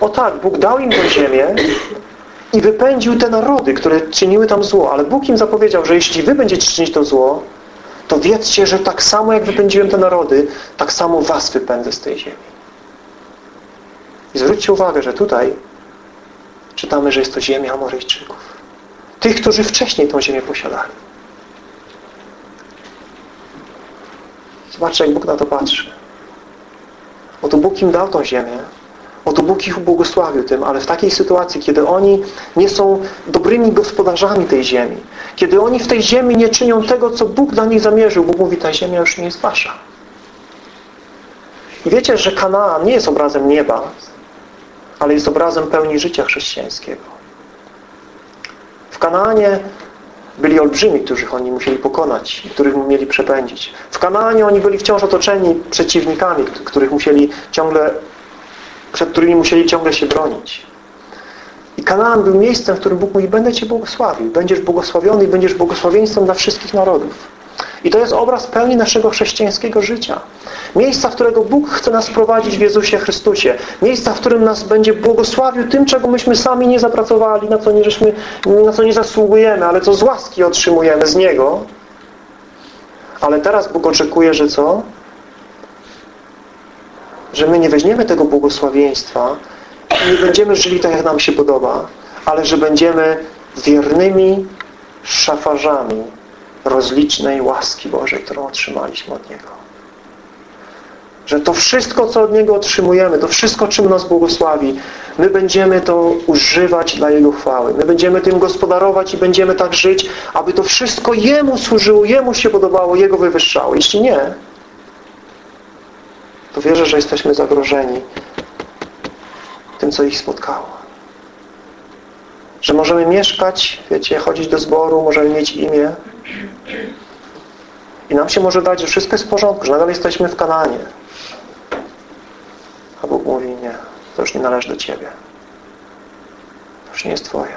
O tak, Bóg dał im tę ziemię i wypędził te narody, które czyniły tam zło. Ale Bóg im zapowiedział, że jeśli wy będziecie czynić to zło, to wiedzcie, że tak samo jak wypędziłem te narody, tak samo was wypędzę z tej ziemi. I zwróćcie uwagę, że tutaj czytamy, że jest to ziemia Amorejczyków. Tych, którzy wcześniej tą ziemię posiadali. Zobaczcie, jak Bóg na to patrzy. Oto Bóg im dał tą ziemię. Oto Bóg ich ubłogosławił tym, ale w takiej sytuacji, kiedy oni nie są dobrymi gospodarzami tej ziemi, kiedy oni w tej ziemi nie czynią tego, co Bóg dla nich zamierzył, Bóg mówi, ta ziemia już nie jest wasza. I wiecie, że Kanaan nie jest obrazem nieba, ale jest obrazem pełni życia chrześcijańskiego. W Kanaanie byli olbrzymi, których oni musieli pokonać, których mieli przepędzić. W Kanaanie oni byli wciąż otoczeni przeciwnikami, których musieli ciągle, przed którymi musieli ciągle się bronić. I Kanaan był miejscem, w którym Bóg mówi, będę Cię błogosławił. Będziesz błogosławiony i będziesz błogosławieństwem dla wszystkich narodów. I to jest obraz pełni naszego chrześcijańskiego życia. Miejsca, w którego Bóg chce nas prowadzić w Jezusie Chrystusie. Miejsca, w którym nas będzie błogosławił tym, czego myśmy sami nie zapracowali, na co nie, żeśmy, na co nie zasługujemy, ale co z łaski otrzymujemy z Niego. Ale teraz Bóg oczekuje, że co? Że my nie weźmiemy tego błogosławieństwa i nie będziemy żyli tak, jak nam się podoba, ale że będziemy wiernymi szafarzami rozlicznej łaski Bożej, którą otrzymaliśmy od Niego. Że to wszystko, co od Niego otrzymujemy, to wszystko, czym nas błogosławi, my będziemy to używać dla Jego chwały. My będziemy tym gospodarować i będziemy tak żyć, aby to wszystko Jemu służyło, Jemu się podobało, Jego wywyższało. Jeśli nie, to wierzę, że jesteśmy zagrożeni tym, co ich spotkało. Że możemy mieszkać, wiecie, chodzić do zboru, możemy mieć imię i nam się może dać, że wszystko jest w porządku, że nadal jesteśmy w Kananie. A Bóg mówi, nie, to już nie należy do Ciebie. To już nie jest Twoje.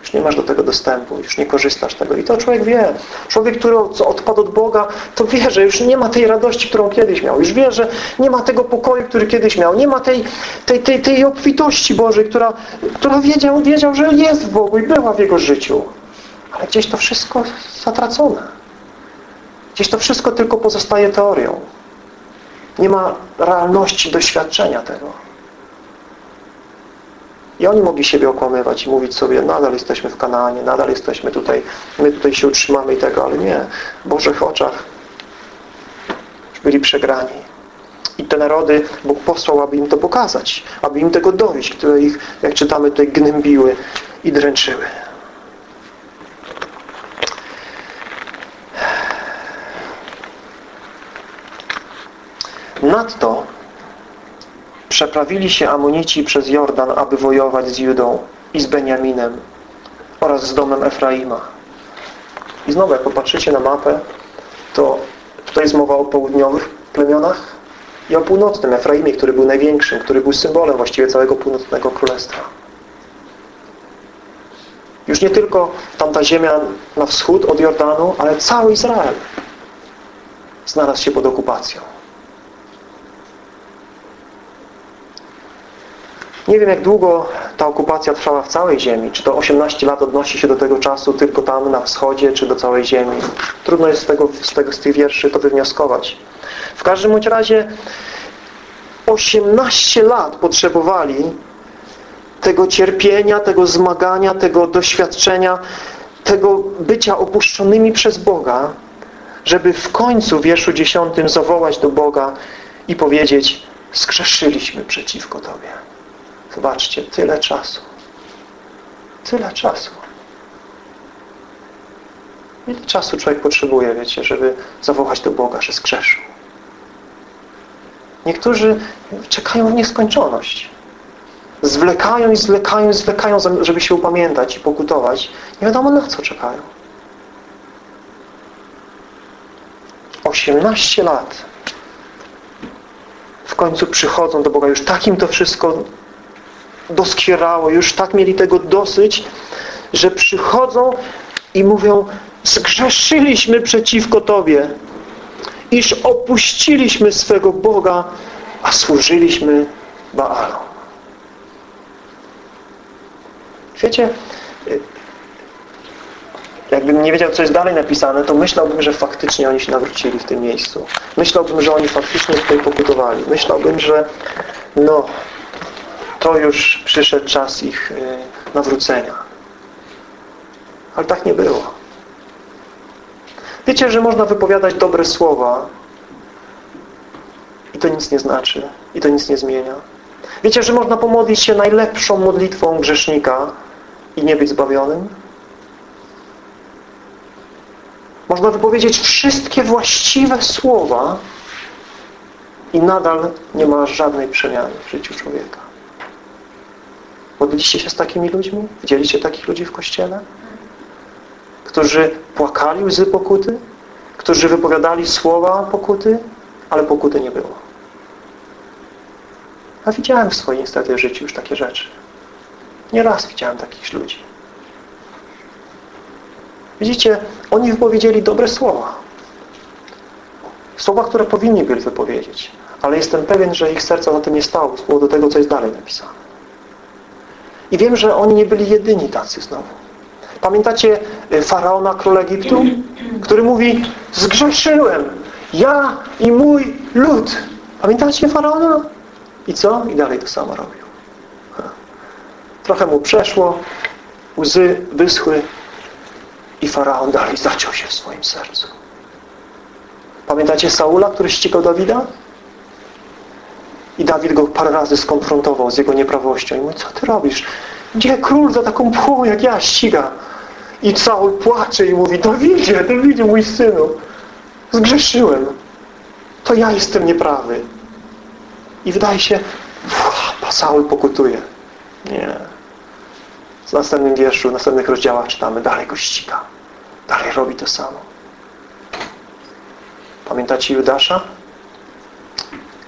Już nie masz do tego dostępu, już nie korzystasz tego. I to człowiek wie. Człowiek, który odpadł od Boga, to wie, że już nie ma tej radości, którą kiedyś miał. Już wie, że nie ma tego pokoju, który kiedyś miał. Nie ma tej, tej, tej, tej obfitości Bożej, która, która wiedział, wiedział, że jest w Bogu i była w jego życiu. Ale gdzieś to wszystko zatracone. Gdzieś to wszystko tylko pozostaje teorią. Nie ma realności doświadczenia tego. I oni mogli siebie okłamywać i mówić sobie, nadal jesteśmy w Kanaanie, nadal jesteśmy tutaj, my tutaj się utrzymamy i tego, ale nie. W Bożych oczach już byli przegrani. I te narody Bóg posłał, aby im to pokazać, aby im tego dowieść, które ich, jak czytamy tutaj, gnębiły i dręczyły. Nadto przeprawili się Amonici przez Jordan, aby wojować z Judą i z Beniaminem oraz z domem Efraima. I znowu, jak popatrzycie na mapę, to tutaj jest mowa o południowych plemionach i o północnym Efraimie, który był największym, który był symbolem właściwie całego północnego królestwa. Już nie tylko tamta ziemia na wschód od Jordanu, ale cały Izrael znalazł się pod okupacją. Nie wiem, jak długo ta okupacja trwała w całej ziemi. Czy to 18 lat odnosi się do tego czasu tylko tam na wschodzie, czy do całej ziemi. Trudno jest z, tego, z, tego, z tych wierszy to wywnioskować. W każdym bądź razie 18 lat potrzebowali tego cierpienia, tego zmagania, tego doświadczenia, tego bycia opuszczonymi przez Boga, żeby w końcu w wierszu 10 zawołać do Boga i powiedzieć skrzeszyliśmy przeciwko Tobie. Zobaczcie, tyle czasu. Tyle czasu. Ile czasu człowiek potrzebuje, wiecie, żeby zawołać do Boga, że skrzeszył? Niektórzy czekają w nieskończoność. Zwlekają i zwlekają i zwlekają, żeby się upamiętać i pokutować. Nie wiadomo na co czekają. 18 lat w końcu przychodzą do Boga. Już takim to wszystko doskwierało, już tak mieli tego dosyć, że przychodzą i mówią zgrzeszyliśmy przeciwko Tobie iż opuściliśmy swego Boga, a służyliśmy Baalom. Wiecie, jakbym nie wiedział, co jest dalej napisane, to myślałbym, że faktycznie oni się nawrócili w tym miejscu. Myślałbym, że oni faktycznie tutaj pokutowali. Myślałbym, że no, to już przyszedł czas ich y, nawrócenia. Ale tak nie było. Wiecie, że można wypowiadać dobre słowa i to nic nie znaczy. I to nic nie zmienia. Wiecie, że można pomodlić się najlepszą modlitwą grzesznika i nie być zbawionym? Można wypowiedzieć wszystkie właściwe słowa i nadal nie ma żadnej przemiany w życiu człowieka. Modliliście się z takimi ludźmi? Widzieliście takich ludzi w Kościele? Którzy płakali łzy pokuty? Którzy wypowiadali słowa pokuty? Ale pokuty nie było. A widziałem w swoim niestety życiu już takie rzeczy. Nieraz widziałem takich ludzi. Widzicie, oni wypowiedzieli dobre słowa. Słowa, które powinni byli wypowiedzieć. Ale jestem pewien, że ich serca za tym nie stało z powodu tego, co jest dalej napisane. I wiem, że oni nie byli jedyni tacy znowu. Pamiętacie y, Faraona, król Egiptu? Który mówi, zgrzeszyłem, ja i mój lud. Pamiętacie Faraona? I co? I dalej to samo robił. Trochę mu przeszło, łzy wyschły I Faraon dalej zaciął się w swoim sercu. Pamiętacie Saula, który ścigał Dawida? I Dawid go parę razy skonfrontował z jego nieprawością. I mówi, co ty robisz? Gdzie król za taką pchłą jak ja ściga? I Saul płacze i mówi, Dawidzie, Dawidzie, mój synu, zgrzeszyłem. To ja jestem nieprawy. I wydaje się, uff, Saul pokutuje. Nie. W następnym wierszu, w następnych rozdziałach czytamy, dalej go ściga. Dalej robi to samo. Pamiętacie Judasza?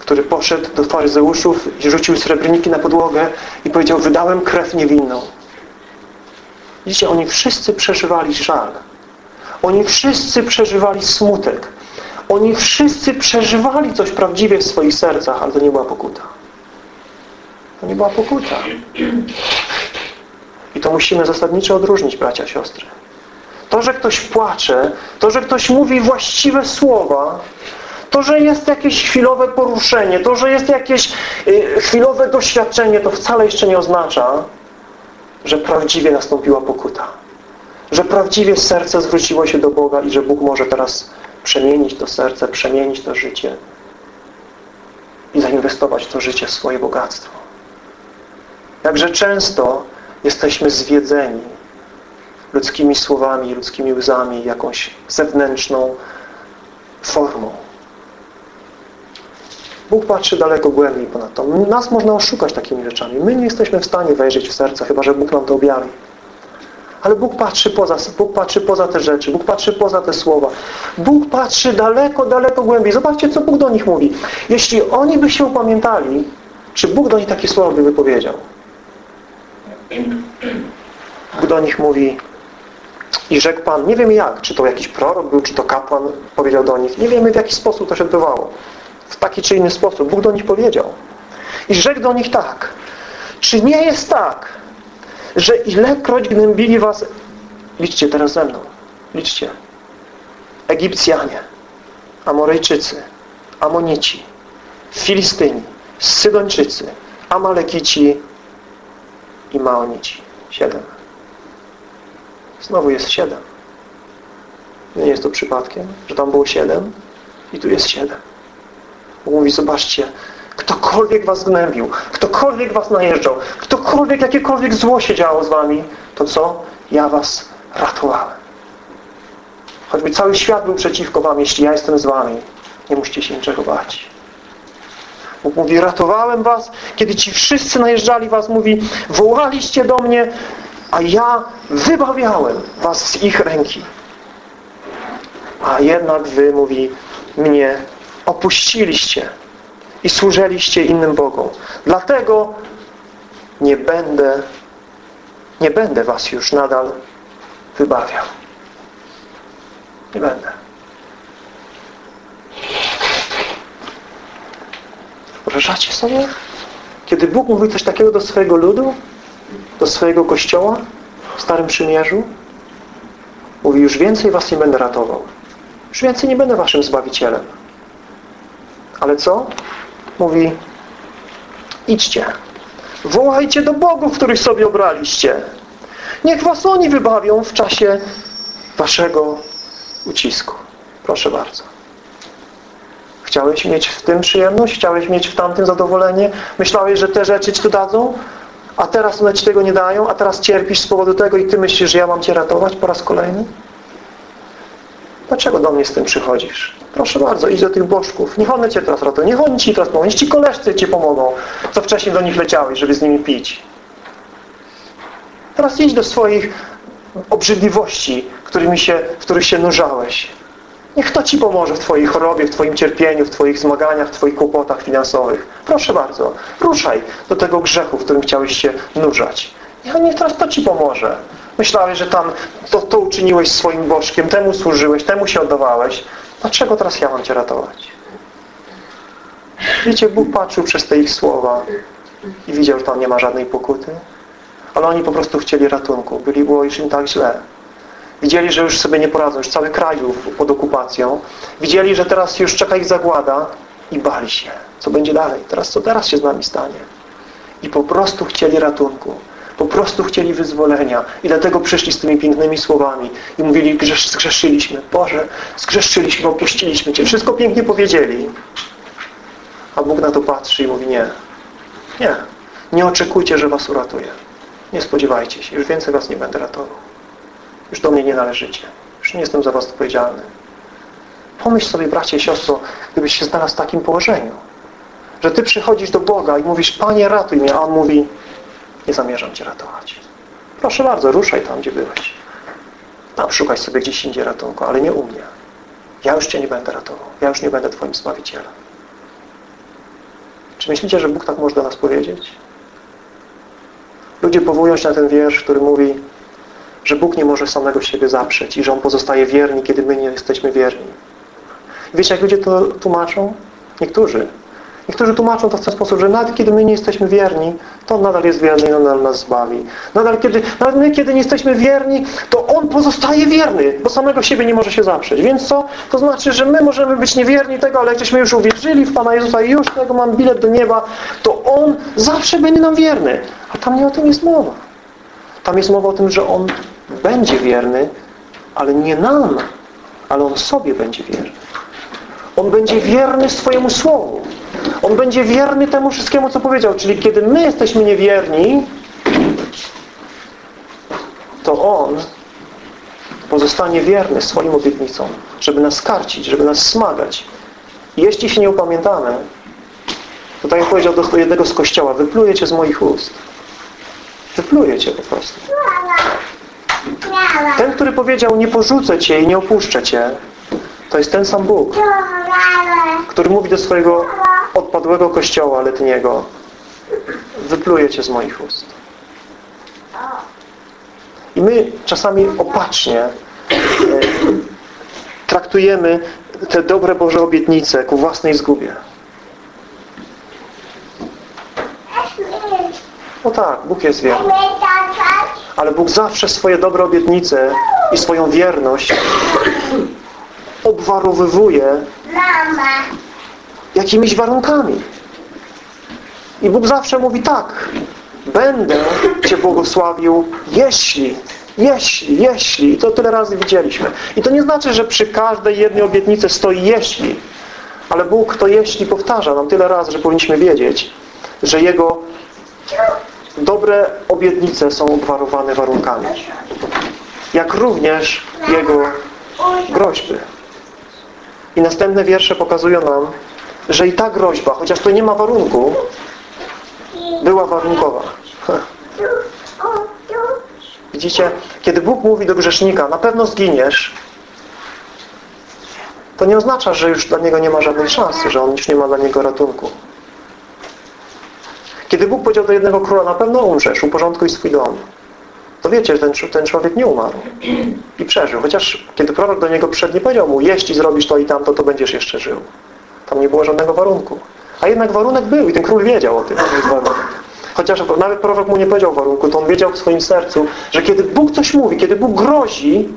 Który poszedł do faryzeuszów i rzucił srebrniki na podłogę i powiedział, wydałem krew niewinną. Widzicie, oni wszyscy przeżywali żal. Oni wszyscy przeżywali smutek. Oni wszyscy przeżywali coś prawdziwie w swoich sercach, ale to nie była pokuta. To nie była pokuta. I to musimy zasadniczo odróżnić, bracia, siostry. To, że ktoś płacze, to, że ktoś mówi właściwe słowa, to, że jest jakieś chwilowe poruszenie, to, że jest jakieś y, chwilowe doświadczenie, to wcale jeszcze nie oznacza, że prawdziwie nastąpiła pokuta. Że prawdziwie serce zwróciło się do Boga i że Bóg może teraz przemienić to serce, przemienić to życie i zainwestować to życie w swoje bogactwo. Jakże często jesteśmy zwiedzeni ludzkimi słowami, ludzkimi łzami, jakąś zewnętrzną formą. Bóg patrzy daleko głębiej ponad to. Nas można oszukać takimi rzeczami. My nie jesteśmy w stanie wejrzeć w serce, chyba że Bóg nam to objawi. Ale Bóg patrzy poza, Bóg patrzy poza te rzeczy, Bóg patrzy poza te słowa. Bóg patrzy daleko, daleko głębiej. Zobaczcie, co Bóg do nich mówi. Jeśli oni by się upamiętali, czy Bóg do nich takie słowa by wypowiedział? Bóg do nich mówi i rzekł Pan, nie wiemy jak, czy to jakiś prorok był, czy to kapłan powiedział do nich. Nie wiemy w jaki sposób to się odbywało. W taki czy inny sposób. Bóg do nich powiedział. I rzekł do nich tak. Czy nie jest tak, że ilekroć gnębili was... Liczcie teraz ze mną. Liczcie. Egipcjanie, Amorejczycy, Amonici, Filistyni, Sydończycy, Amalekici i Maonici. Siedem. Znowu jest siedem. Nie jest to przypadkiem, że tam było siedem i tu jest siedem. Bóg mówi, zobaczcie, ktokolwiek was gnębił, ktokolwiek was najeżdżał, ktokolwiek, jakiekolwiek zło się działo z wami, to co? Ja was ratowałem. Choćby cały świat był przeciwko wam, jeśli ja jestem z wami, nie musicie się niczego bać. Bóg mówi, ratowałem was, kiedy ci wszyscy najeżdżali was, mówi, wołaliście do mnie, a ja wybawiałem was z ich ręki. A jednak wy, mówi, mnie opuściliście i służyliście innym Bogom. Dlatego nie będę, nie będę was już nadal wybawiał. Nie będę. Wyobrażacie sobie? Kiedy Bóg mówi coś takiego do swojego ludu, do swojego Kościoła w Starym Przymierzu, mówi, już więcej was nie będę ratował. Już więcej nie będę waszym Zbawicielem. Ale co? Mówi, idźcie, wołajcie do bogów, których sobie obraliście. Niech was oni wybawią w czasie waszego ucisku. Proszę bardzo. Chciałeś mieć w tym przyjemność? Chciałeś mieć w tamtym zadowolenie? Myślałeś, że te rzeczy ci to dadzą? A teraz one ci tego nie dają? A teraz cierpisz z powodu tego i ty myślisz, że ja mam cię ratować po raz kolejny? Dlaczego do mnie z tym przychodzisz? Proszę bardzo, idź do tych bożków. Niech one cię teraz ratują. Niech oni ci teraz pomogą. Niech ci koleżcy ci pomogą, co wcześniej do nich leciałeś, żeby z nimi pić. Teraz idź do swoich obrzydliwości, którymi się, w których się nurzałeś. Niech to Ci pomoże w Twojej chorobie, w Twoim cierpieniu, w Twoich zmaganiach, w Twoich kłopotach finansowych. Proszę bardzo, ruszaj do tego grzechu, w którym chciałeś się nurzać. Niech teraz to Ci pomoże. Myślałeś, że tam to, to uczyniłeś swoim bożkiem, temu służyłeś, temu się oddawałeś. Dlaczego teraz ja mam Cię ratować? Wiecie, Bóg patrzył przez te ich słowa i widział, że tam nie ma żadnej pokuty. Ale oni po prostu chcieli ratunku. Byli, było już im tak źle. Widzieli, że już sobie nie poradzą, już cały kraj był pod okupacją. Widzieli, że teraz już czeka ich zagłada i bali się. Co będzie dalej? Teraz co teraz się z nami stanie? I po prostu chcieli ratunku. Po prostu chcieli wyzwolenia i dlatego przyszli z tymi pięknymi słowami i mówili, grzesz, zgrzeszyliśmy, Boże, zgrzeszyliśmy, opuściliśmy Cię. Wszystko pięknie powiedzieli. A Bóg na to patrzy i mówi, nie, nie, nie oczekujcie, że Was uratuje. Nie spodziewajcie się, już więcej Was nie będę ratował. Już do mnie nie należycie. Już nie jestem za Was odpowiedzialny. Pomyśl sobie, bracie i siostro, gdybyś się znalazł w takim położeniu, że Ty przychodzisz do Boga i mówisz, Panie ratuj mnie, a On mówi, nie zamierzam Cię ratować. Proszę bardzo, ruszaj tam, gdzie byłeś. Tam szukaj sobie gdzieś indziej ratunku, ale nie u mnie. Ja już Cię nie będę ratował. Ja już nie będę Twoim Zbawicielem. Czy myślicie, że Bóg tak może do nas powiedzieć? Ludzie powołują się na ten wiersz, który mówi, że Bóg nie może samego siebie zaprzeć i że On pozostaje wierny, kiedy my nie jesteśmy wierni. Wiecie, jak ludzie to tłumaczą? Niektórzy. Niektórzy tłumaczą to w ten sposób, że nawet kiedy my nie jesteśmy wierni, to On nadal jest wierny i nadal nas zbawi. Nadal kiedy, nawet my, kiedy nie jesteśmy wierni, to On pozostaje wierny, bo samego siebie nie może się zaprzeć. Więc co? To znaczy, że my możemy być niewierni tego, ale jak żeśmy już uwierzyli w Pana Jezusa i już tego mam bilet do nieba, to On zawsze będzie nam wierny. A tam nie o tym jest mowa. Tam jest mowa o tym, że On będzie wierny, ale nie nam, ale On sobie będzie wierny. On będzie wierny swojemu Słowu. On będzie wierny temu wszystkiemu, co powiedział. Czyli kiedy my jesteśmy niewierni, to On pozostanie wierny swoim obietnicom, żeby nas karcić, żeby nas smagać. Jeśli się nie upamiętamy, to tak jak powiedział do jednego z kościoła, wypluję Cię z moich ust. Wypluję Cię po prostu. Ten, który powiedział, nie porzucę Cię i nie opuszczę Cię, to jest ten sam Bóg, który mówi do swojego odpadłego kościoła letniego wypluję Cię z moich ust. I my czasami opacznie e, traktujemy te dobre Boże obietnice ku własnej zgubie. No tak, Bóg jest wierny. Ale Bóg zawsze swoje dobre obietnice i swoją wierność obwarowywuje jakimiś warunkami. I Bóg zawsze mówi tak, będę Cię błogosławił, jeśli, jeśli, jeśli. I to tyle razy widzieliśmy. I to nie znaczy, że przy każdej jednej obietnicy stoi jeśli. Ale Bóg to jeśli powtarza nam tyle razy, że powinniśmy wiedzieć, że Jego dobre obietnice są obwarowane warunkami. Jak również Jego groźby. I następne wiersze pokazują nam, że i ta groźba, chociaż to nie ma warunku, była warunkowa. Widzicie, kiedy Bóg mówi do grzesznika, na pewno zginiesz, to nie oznacza, że już dla niego nie ma żadnej szansy, że on już nie ma dla niego ratunku. Kiedy Bóg powiedział do jednego króla, na pewno umrzesz, uporządkuj swój dom, to wiecie, że ten, ten człowiek nie umarł i przeżył. Chociaż kiedy prorok do niego przyszedł, nie powiedział mu, jeśli zrobisz to i tamto, to będziesz jeszcze żył. Tam nie było żadnego warunku. A jednak warunek był i ten król wiedział o tym. Chociaż nawet prorok mu nie powiedział warunku, to on wiedział w swoim sercu, że kiedy Bóg coś mówi, kiedy Bóg grozi,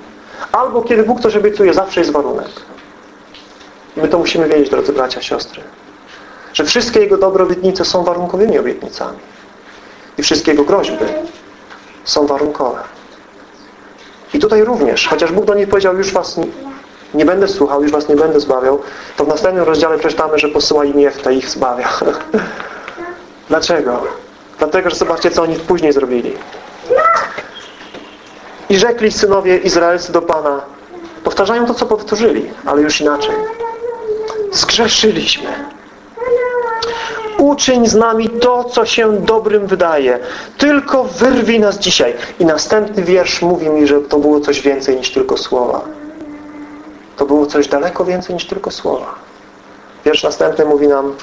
albo kiedy Bóg coś obiecuje, zawsze jest warunek. I my to musimy wiedzieć, drodzy bracia, siostry. Że wszystkie Jego dobre obietnice są warunkowymi obietnicami. I wszystkie Jego groźby są warunkowe. I tutaj również, chociaż Bóg do nich powiedział, już was nie, nie będę słuchał, już was nie będę zbawiał, to w następnym rozdziale przeczytamy, że posyła im Jeftę i ich zbawia. Dlaczego? Dlatego, że zobaczcie, co oni później zrobili. I rzekli synowie Izraelscy do Pana, powtarzają to, co powtórzyli, ale już inaczej. Zgrzeszyliśmy. Uczyń z nami to, co się dobrym wydaje. Tylko wyrwij nas dzisiaj. I następny wiersz mówi mi, że to było coś więcej niż tylko słowa. To było coś daleko więcej niż tylko słowa. Wiersz następny mówi nam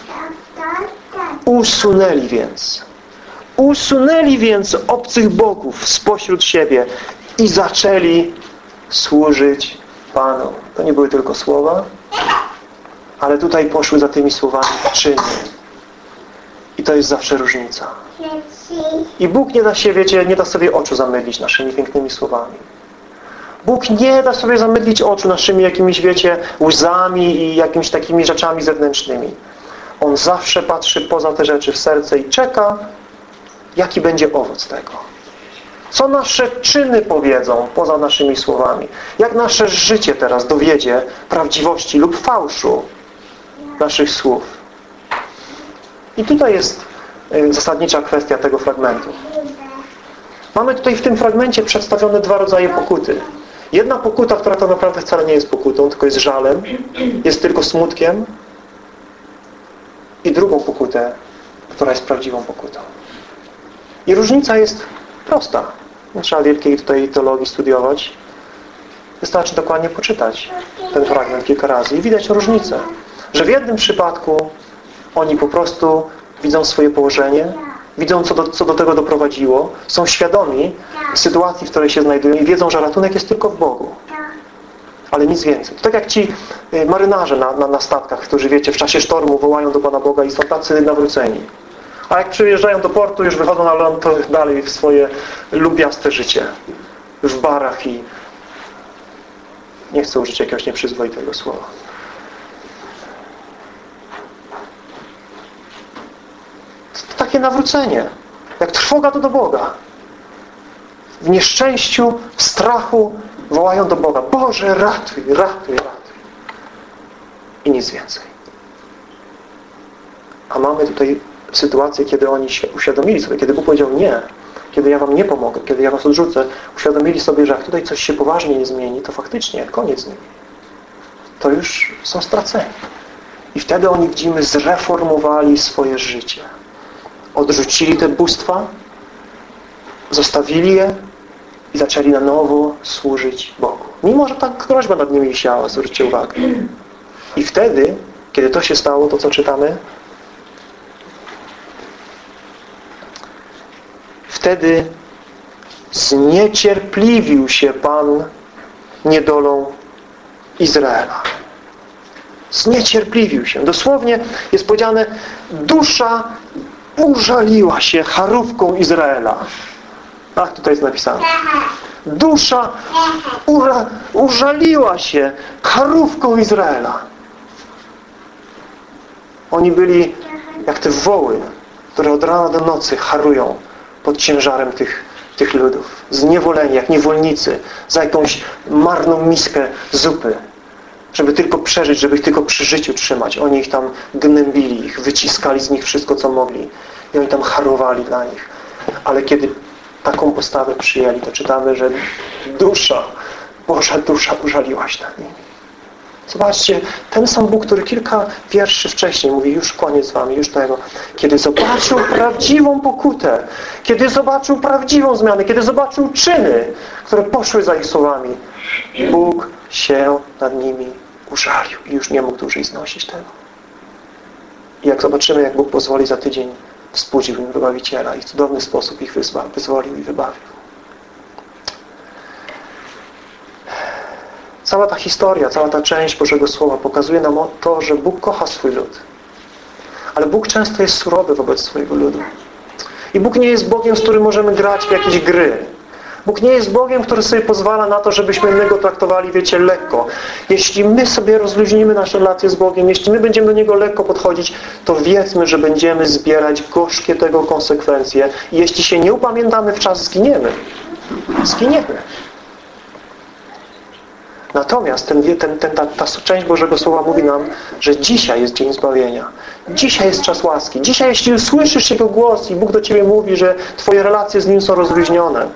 Usunęli więc Usunęli więc obcych bogów spośród siebie i zaczęli służyć Panu. To nie były tylko słowa, ale tutaj poszły za tymi słowami czyny. To jest zawsze różnica. I Bóg nie da się, wiecie, nie da sobie oczu zamydlić naszymi pięknymi słowami. Bóg nie da sobie zamydlić oczu naszymi jakimiś, wiecie, łzami i jakimiś takimi rzeczami zewnętrznymi. On zawsze patrzy poza te rzeczy w serce i czeka, jaki będzie owoc tego. Co nasze czyny powiedzą poza naszymi słowami? Jak nasze życie teraz dowiedzie prawdziwości lub fałszu naszych słów? I tutaj jest y, zasadnicza kwestia tego fragmentu. Mamy tutaj w tym fragmencie przedstawione dwa rodzaje pokuty. Jedna pokuta, która to naprawdę wcale nie jest pokutą, tylko jest żalem, jest tylko smutkiem. I drugą pokutę, która jest prawdziwą pokutą. I różnica jest prosta. Nie trzeba wielkiej tutaj teologii studiować. Wystarczy dokładnie poczytać ten fragment kilka razy i widać różnicę. Że w jednym przypadku oni po prostu widzą swoje położenie, widzą co do, co do tego doprowadziło, są świadomi sytuacji, w której się znajdują i wiedzą, że ratunek jest tylko w Bogu. Ale nic więcej. To tak jak ci y, marynarze na, na, na statkach, którzy wiecie, w czasie sztormu wołają do Pana Boga i są tacy nawróceni. A jak przyjeżdżają do portu, już wychodzą na ląd, to dalej w swoje lubiaste życie. W barach i nie chcę użyć jakiegoś nieprzyzwoitego słowa. Takie nawrócenie. Jak trwoga to do Boga. W nieszczęściu, w strachu wołają do Boga. Boże, ratuj, ratuj, ratuj. I nic więcej. A mamy tutaj sytuację, kiedy oni się uświadomili sobie, kiedy Bóg powiedział nie, kiedy ja wam nie pomogę, kiedy ja was odrzucę, uświadomili sobie, że jak tutaj coś się poważnie nie zmieni, to faktycznie koniec z nimi. To już są straceni. I wtedy oni, widzimy, zreformowali swoje życie. Odrzucili te bóstwa, zostawili je i zaczęli na nowo służyć Bogu. Mimo, że ta groźba nad nimi wisiała, zwróćcie uwagę. I wtedy, kiedy to się stało, to co czytamy? Wtedy zniecierpliwił się Pan niedolą Izraela. Zniecierpliwił się. Dosłownie jest powiedziane, dusza użaliła się charówką Izraela. Tak, tutaj jest napisane. Dusza ura, użaliła się charówką Izraela. Oni byli jak te woły, które od rana do nocy harują pod ciężarem tych, tych ludów. Zniewoleni, jak niewolnicy, za jakąś marną miskę zupy. Żeby tylko przeżyć, żeby ich tylko przy życiu trzymać. Oni ich tam gnębili, ich wyciskali z nich wszystko, co mogli. I oni tam harowali dla nich. Ale kiedy taką postawę przyjęli, to czytamy, że dusza, Boża dusza użaliła się nimi. Zobaczcie, ten sam Bóg, który kilka wierszy wcześniej mówi, już koniec z wami, już tego. Kiedy zobaczył prawdziwą pokutę, kiedy zobaczył prawdziwą zmianę, kiedy zobaczył czyny, które poszły za ich słowami, Bóg się nad nimi użalił i już nie mógł dłużej znosić tego. I jak zobaczymy, jak Bóg pozwoli za tydzień, wzbudził im Wybawiciela i w cudowny sposób ich wyzwolił i wybawił. Cała ta historia, cała ta część Bożego Słowa pokazuje nam to, że Bóg kocha swój lud. Ale Bóg często jest surowy wobec swojego ludu. I Bóg nie jest Bogiem, z którym możemy grać w jakieś gry. Bóg nie jest Bogiem, który sobie pozwala na to, żebyśmy my Go traktowali, wiecie, lekko. Jeśli my sobie rozluźnimy nasze relacje z Bogiem, jeśli my będziemy do Niego lekko podchodzić, to wiedzmy, że będziemy zbierać gorzkie tego konsekwencje. I jeśli się nie upamiętamy, w czas zginiemy. Zginiemy. Natomiast ten, ten, ten, ta, ta część Bożego Słowa mówi nam, że dzisiaj jest dzień zbawienia. Dzisiaj jest czas łaski. Dzisiaj, jeśli usłyszysz Jego głos i Bóg do Ciebie mówi, że Twoje relacje z Nim są rozluźnione,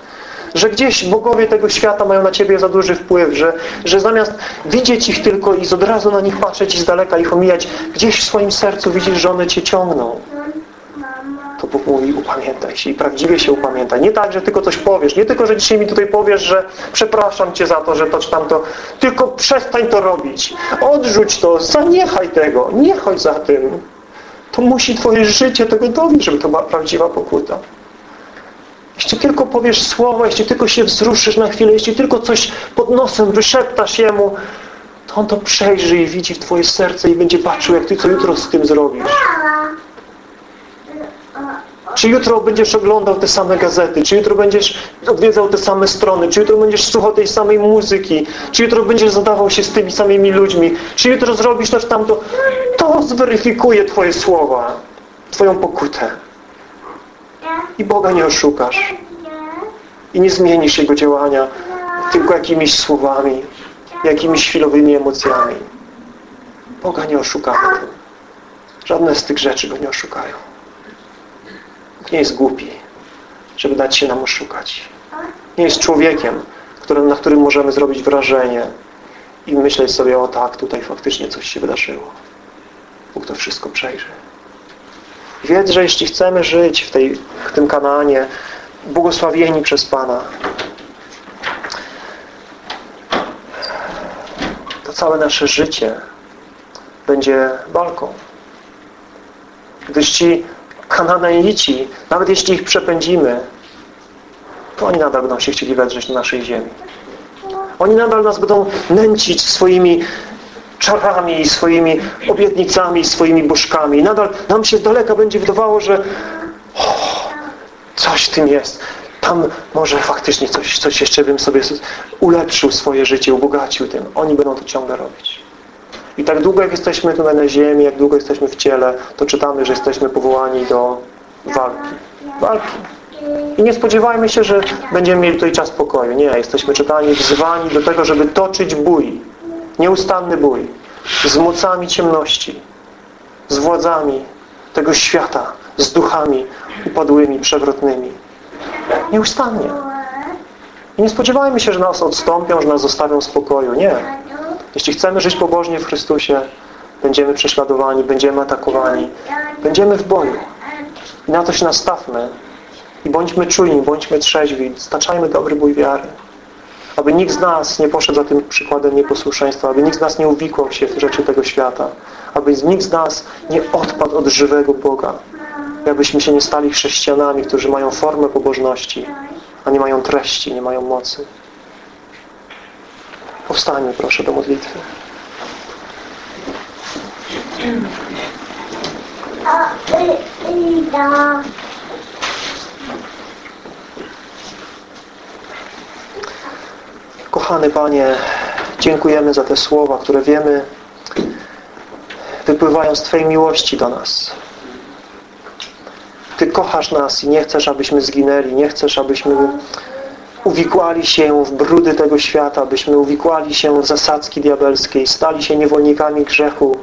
że gdzieś bogowie tego świata mają na Ciebie za duży wpływ, że, że zamiast widzieć ich tylko i od razu na nich patrzeć i z daleka ich omijać, gdzieś w swoim sercu widzisz, że one Cię ciągną to Bóg mówi upamiętaj się i prawdziwie się upamiętaj. Nie tak, że tylko coś powiesz. Nie tylko, że dzisiaj mi tutaj powiesz, że przepraszam Cię za to, że to czy tamto. Tylko przestań to robić. Odrzuć to. Zaniechaj tego. Nie chodź za tym. To musi Twoje życie tego dowieść, żeby to była prawdziwa pokuta. Jeśli tylko powiesz słowo, jeśli tylko się wzruszysz na chwilę, jeśli tylko coś pod nosem wyszeptasz Jemu, to On to przejrzy i widzi w Twoje serce i będzie patrzył, jak Ty co jutro z tym zrobisz. Czy jutro będziesz oglądał te same gazety? Czy jutro będziesz odwiedzał te same strony? Czy jutro będziesz słuchał tej samej muzyki? Czy jutro będziesz zadawał się z tymi samymi ludźmi? Czy jutro zrobisz też tamto? To zweryfikuje Twoje słowa, Twoją pokutę. I Boga nie oszukasz. i nie zmienisz Jego działania tylko jakimiś słowami, jakimiś chwilowymi emocjami. Boga nie oszukamy. Żadne z tych rzeczy Go nie oszukają. Bóg nie jest głupi, żeby dać się nam oszukać. Nie jest człowiekiem, którym, na którym możemy zrobić wrażenie i myśleć sobie, o tak, tutaj faktycznie coś się wydarzyło. Bóg to wszystko przejrzy. Wiedz, że jeśli chcemy żyć w, tej, w tym Kanaanie, błogosławieni przez Pana, to całe nasze życie będzie walką. Gdyż ci Kananaici, nawet jeśli ich przepędzimy, to oni nadal będą się chcieli wedrzeć na naszej ziemi. Oni nadal nas będą nęcić swoimi czarami, swoimi obietnicami, swoimi bożkami. Nadal nam się z daleka będzie wydawało, że coś w tym jest. Tam może faktycznie coś, coś jeszcze bym sobie ulepszył swoje życie, ubogacił tym. Oni będą to ciągle robić. I tak długo jak jesteśmy tutaj na ziemi, jak długo jesteśmy w ciele, to czytamy, że jesteśmy powołani do walki. Walki. I nie spodziewajmy się, że będziemy mieli tutaj czas pokoju. Nie, jesteśmy czytani, wzywani do tego, żeby toczyć bój. Nieustanny bój. Z mocami ciemności. Z władzami tego świata. Z duchami upadłymi, przewrotnymi. Nieustannie. I nie spodziewajmy się, że nas odstąpią, że nas zostawią w spokoju. Nie. Jeśli chcemy żyć pobożnie w Chrystusie, będziemy prześladowani, będziemy atakowani, będziemy w boju. I na to się nastawmy. I bądźmy czujni, bądźmy trzeźwi, staczajmy dobry bój wiary. Aby nikt z nas nie poszedł za tym przykładem nieposłuszeństwa, aby nikt z nas nie uwikłał się w rzeczy tego świata, aby nikt z nas nie odpadł od żywego Boga. Abyśmy się nie stali chrześcijanami, którzy mają formę pobożności, a nie mają treści, nie mają mocy. Powstańmy proszę do modlitwy. Kochany Panie, dziękujemy za te słowa, które wiemy wypływają z Twojej miłości do nas. Ty kochasz nas i nie chcesz, abyśmy zginęli, nie chcesz, abyśmy uwikłali się w brudy tego świata, byśmy uwikłali się w zasadzki diabelskiej, stali się niewolnikami grzechu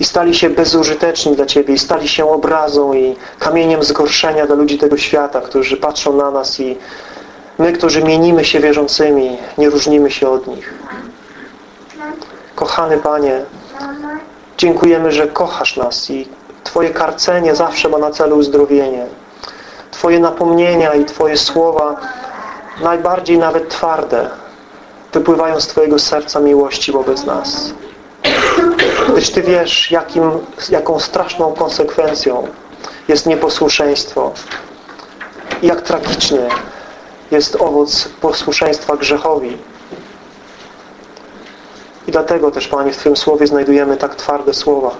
i stali się bezużyteczni dla Ciebie i stali się obrazą i kamieniem zgorszenia dla ludzi tego świata, którzy patrzą na nas i my, którzy mienimy się wierzącymi, nie różnimy się od nich. Kochany Panie, dziękujemy, że kochasz nas i Twoje karcenie zawsze ma na celu uzdrowienie. Twoje napomnienia i Twoje słowa najbardziej nawet twarde, wypływają z Twojego serca miłości wobec nas. Gdyż Ty wiesz, jakim, jaką straszną konsekwencją jest nieposłuszeństwo i jak tragiczny jest owoc posłuszeństwa grzechowi. I dlatego też, Panie, w Twoim Słowie znajdujemy tak twarde słowa.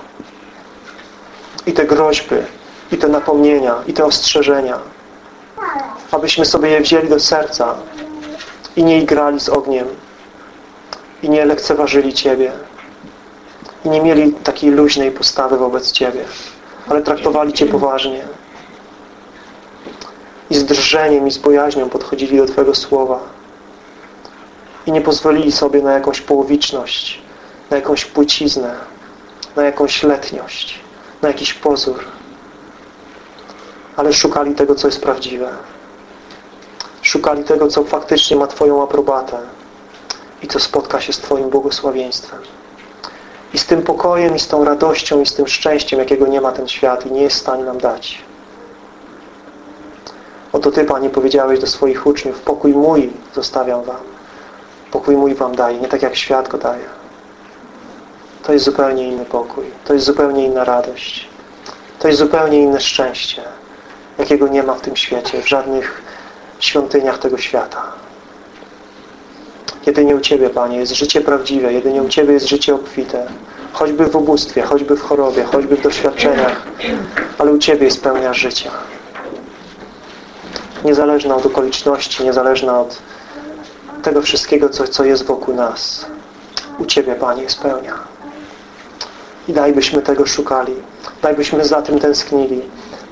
I te groźby, i te napomnienia, i te ostrzeżenia abyśmy sobie je wzięli do serca i nie igrali z ogniem i nie lekceważyli Ciebie i nie mieli takiej luźnej postawy wobec Ciebie, ale traktowali Cię poważnie i z drżeniem i z bojaźnią podchodzili do Twojego Słowa i nie pozwolili sobie na jakąś połowiczność, na jakąś płciznę, na jakąś letniość, na jakiś pozór, ale szukali tego, co jest prawdziwe. Szukali tego, co faktycznie ma Twoją aprobatę i co spotka się z Twoim błogosławieństwem. I z tym pokojem, i z tą radością, i z tym szczęściem, jakiego nie ma ten świat i nie jest w stanie nam dać. Oto Ty, Panie, powiedziałeś do swoich uczniów, pokój mój zostawiam Wam. Pokój mój Wam daję, nie tak jak świat go daje. To jest zupełnie inny pokój. To jest zupełnie inna radość. To jest zupełnie inne szczęście, jakiego nie ma w tym świecie, w żadnych świątyniach tego świata. Jedynie u Ciebie, Panie, jest życie prawdziwe, jedynie u Ciebie jest życie obfite. Choćby w ubóstwie, choćby w chorobie, choćby w doświadczeniach, ale u Ciebie jest pełnia życia. Niezależna od okoliczności, niezależna od tego wszystkiego, co, co jest wokół nas. U Ciebie, Panie, jest pełnia. I daj byśmy tego szukali. Daj byśmy za tym tęsknili.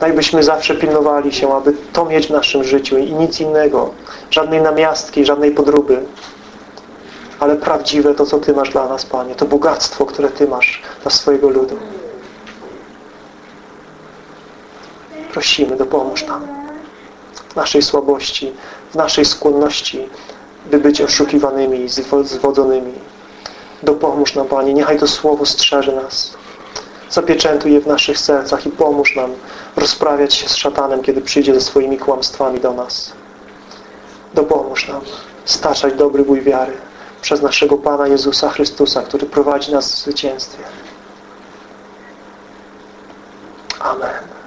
Daj byśmy zawsze pilnowali się, aby to mieć w naszym życiu i nic innego. Żadnej namiastki, żadnej podróby. Ale prawdziwe to, co Ty masz dla nas, Panie. To bogactwo, które Ty masz dla swojego ludu. Prosimy, dopomóż nam naszej słabości, w naszej skłonności, by być oszukiwanymi, zwodzonymi. Dopomóż nam, Panie, niechaj to Słowo strzeże nas. Zapieczętuj je w naszych sercach i pomóż nam rozprawiać się z szatanem, kiedy przyjdzie ze swoimi kłamstwami do nas. Dopomóż nam staczać dobry bój wiary przez naszego Pana Jezusa Chrystusa, który prowadzi nas w zwycięstwie. Amen.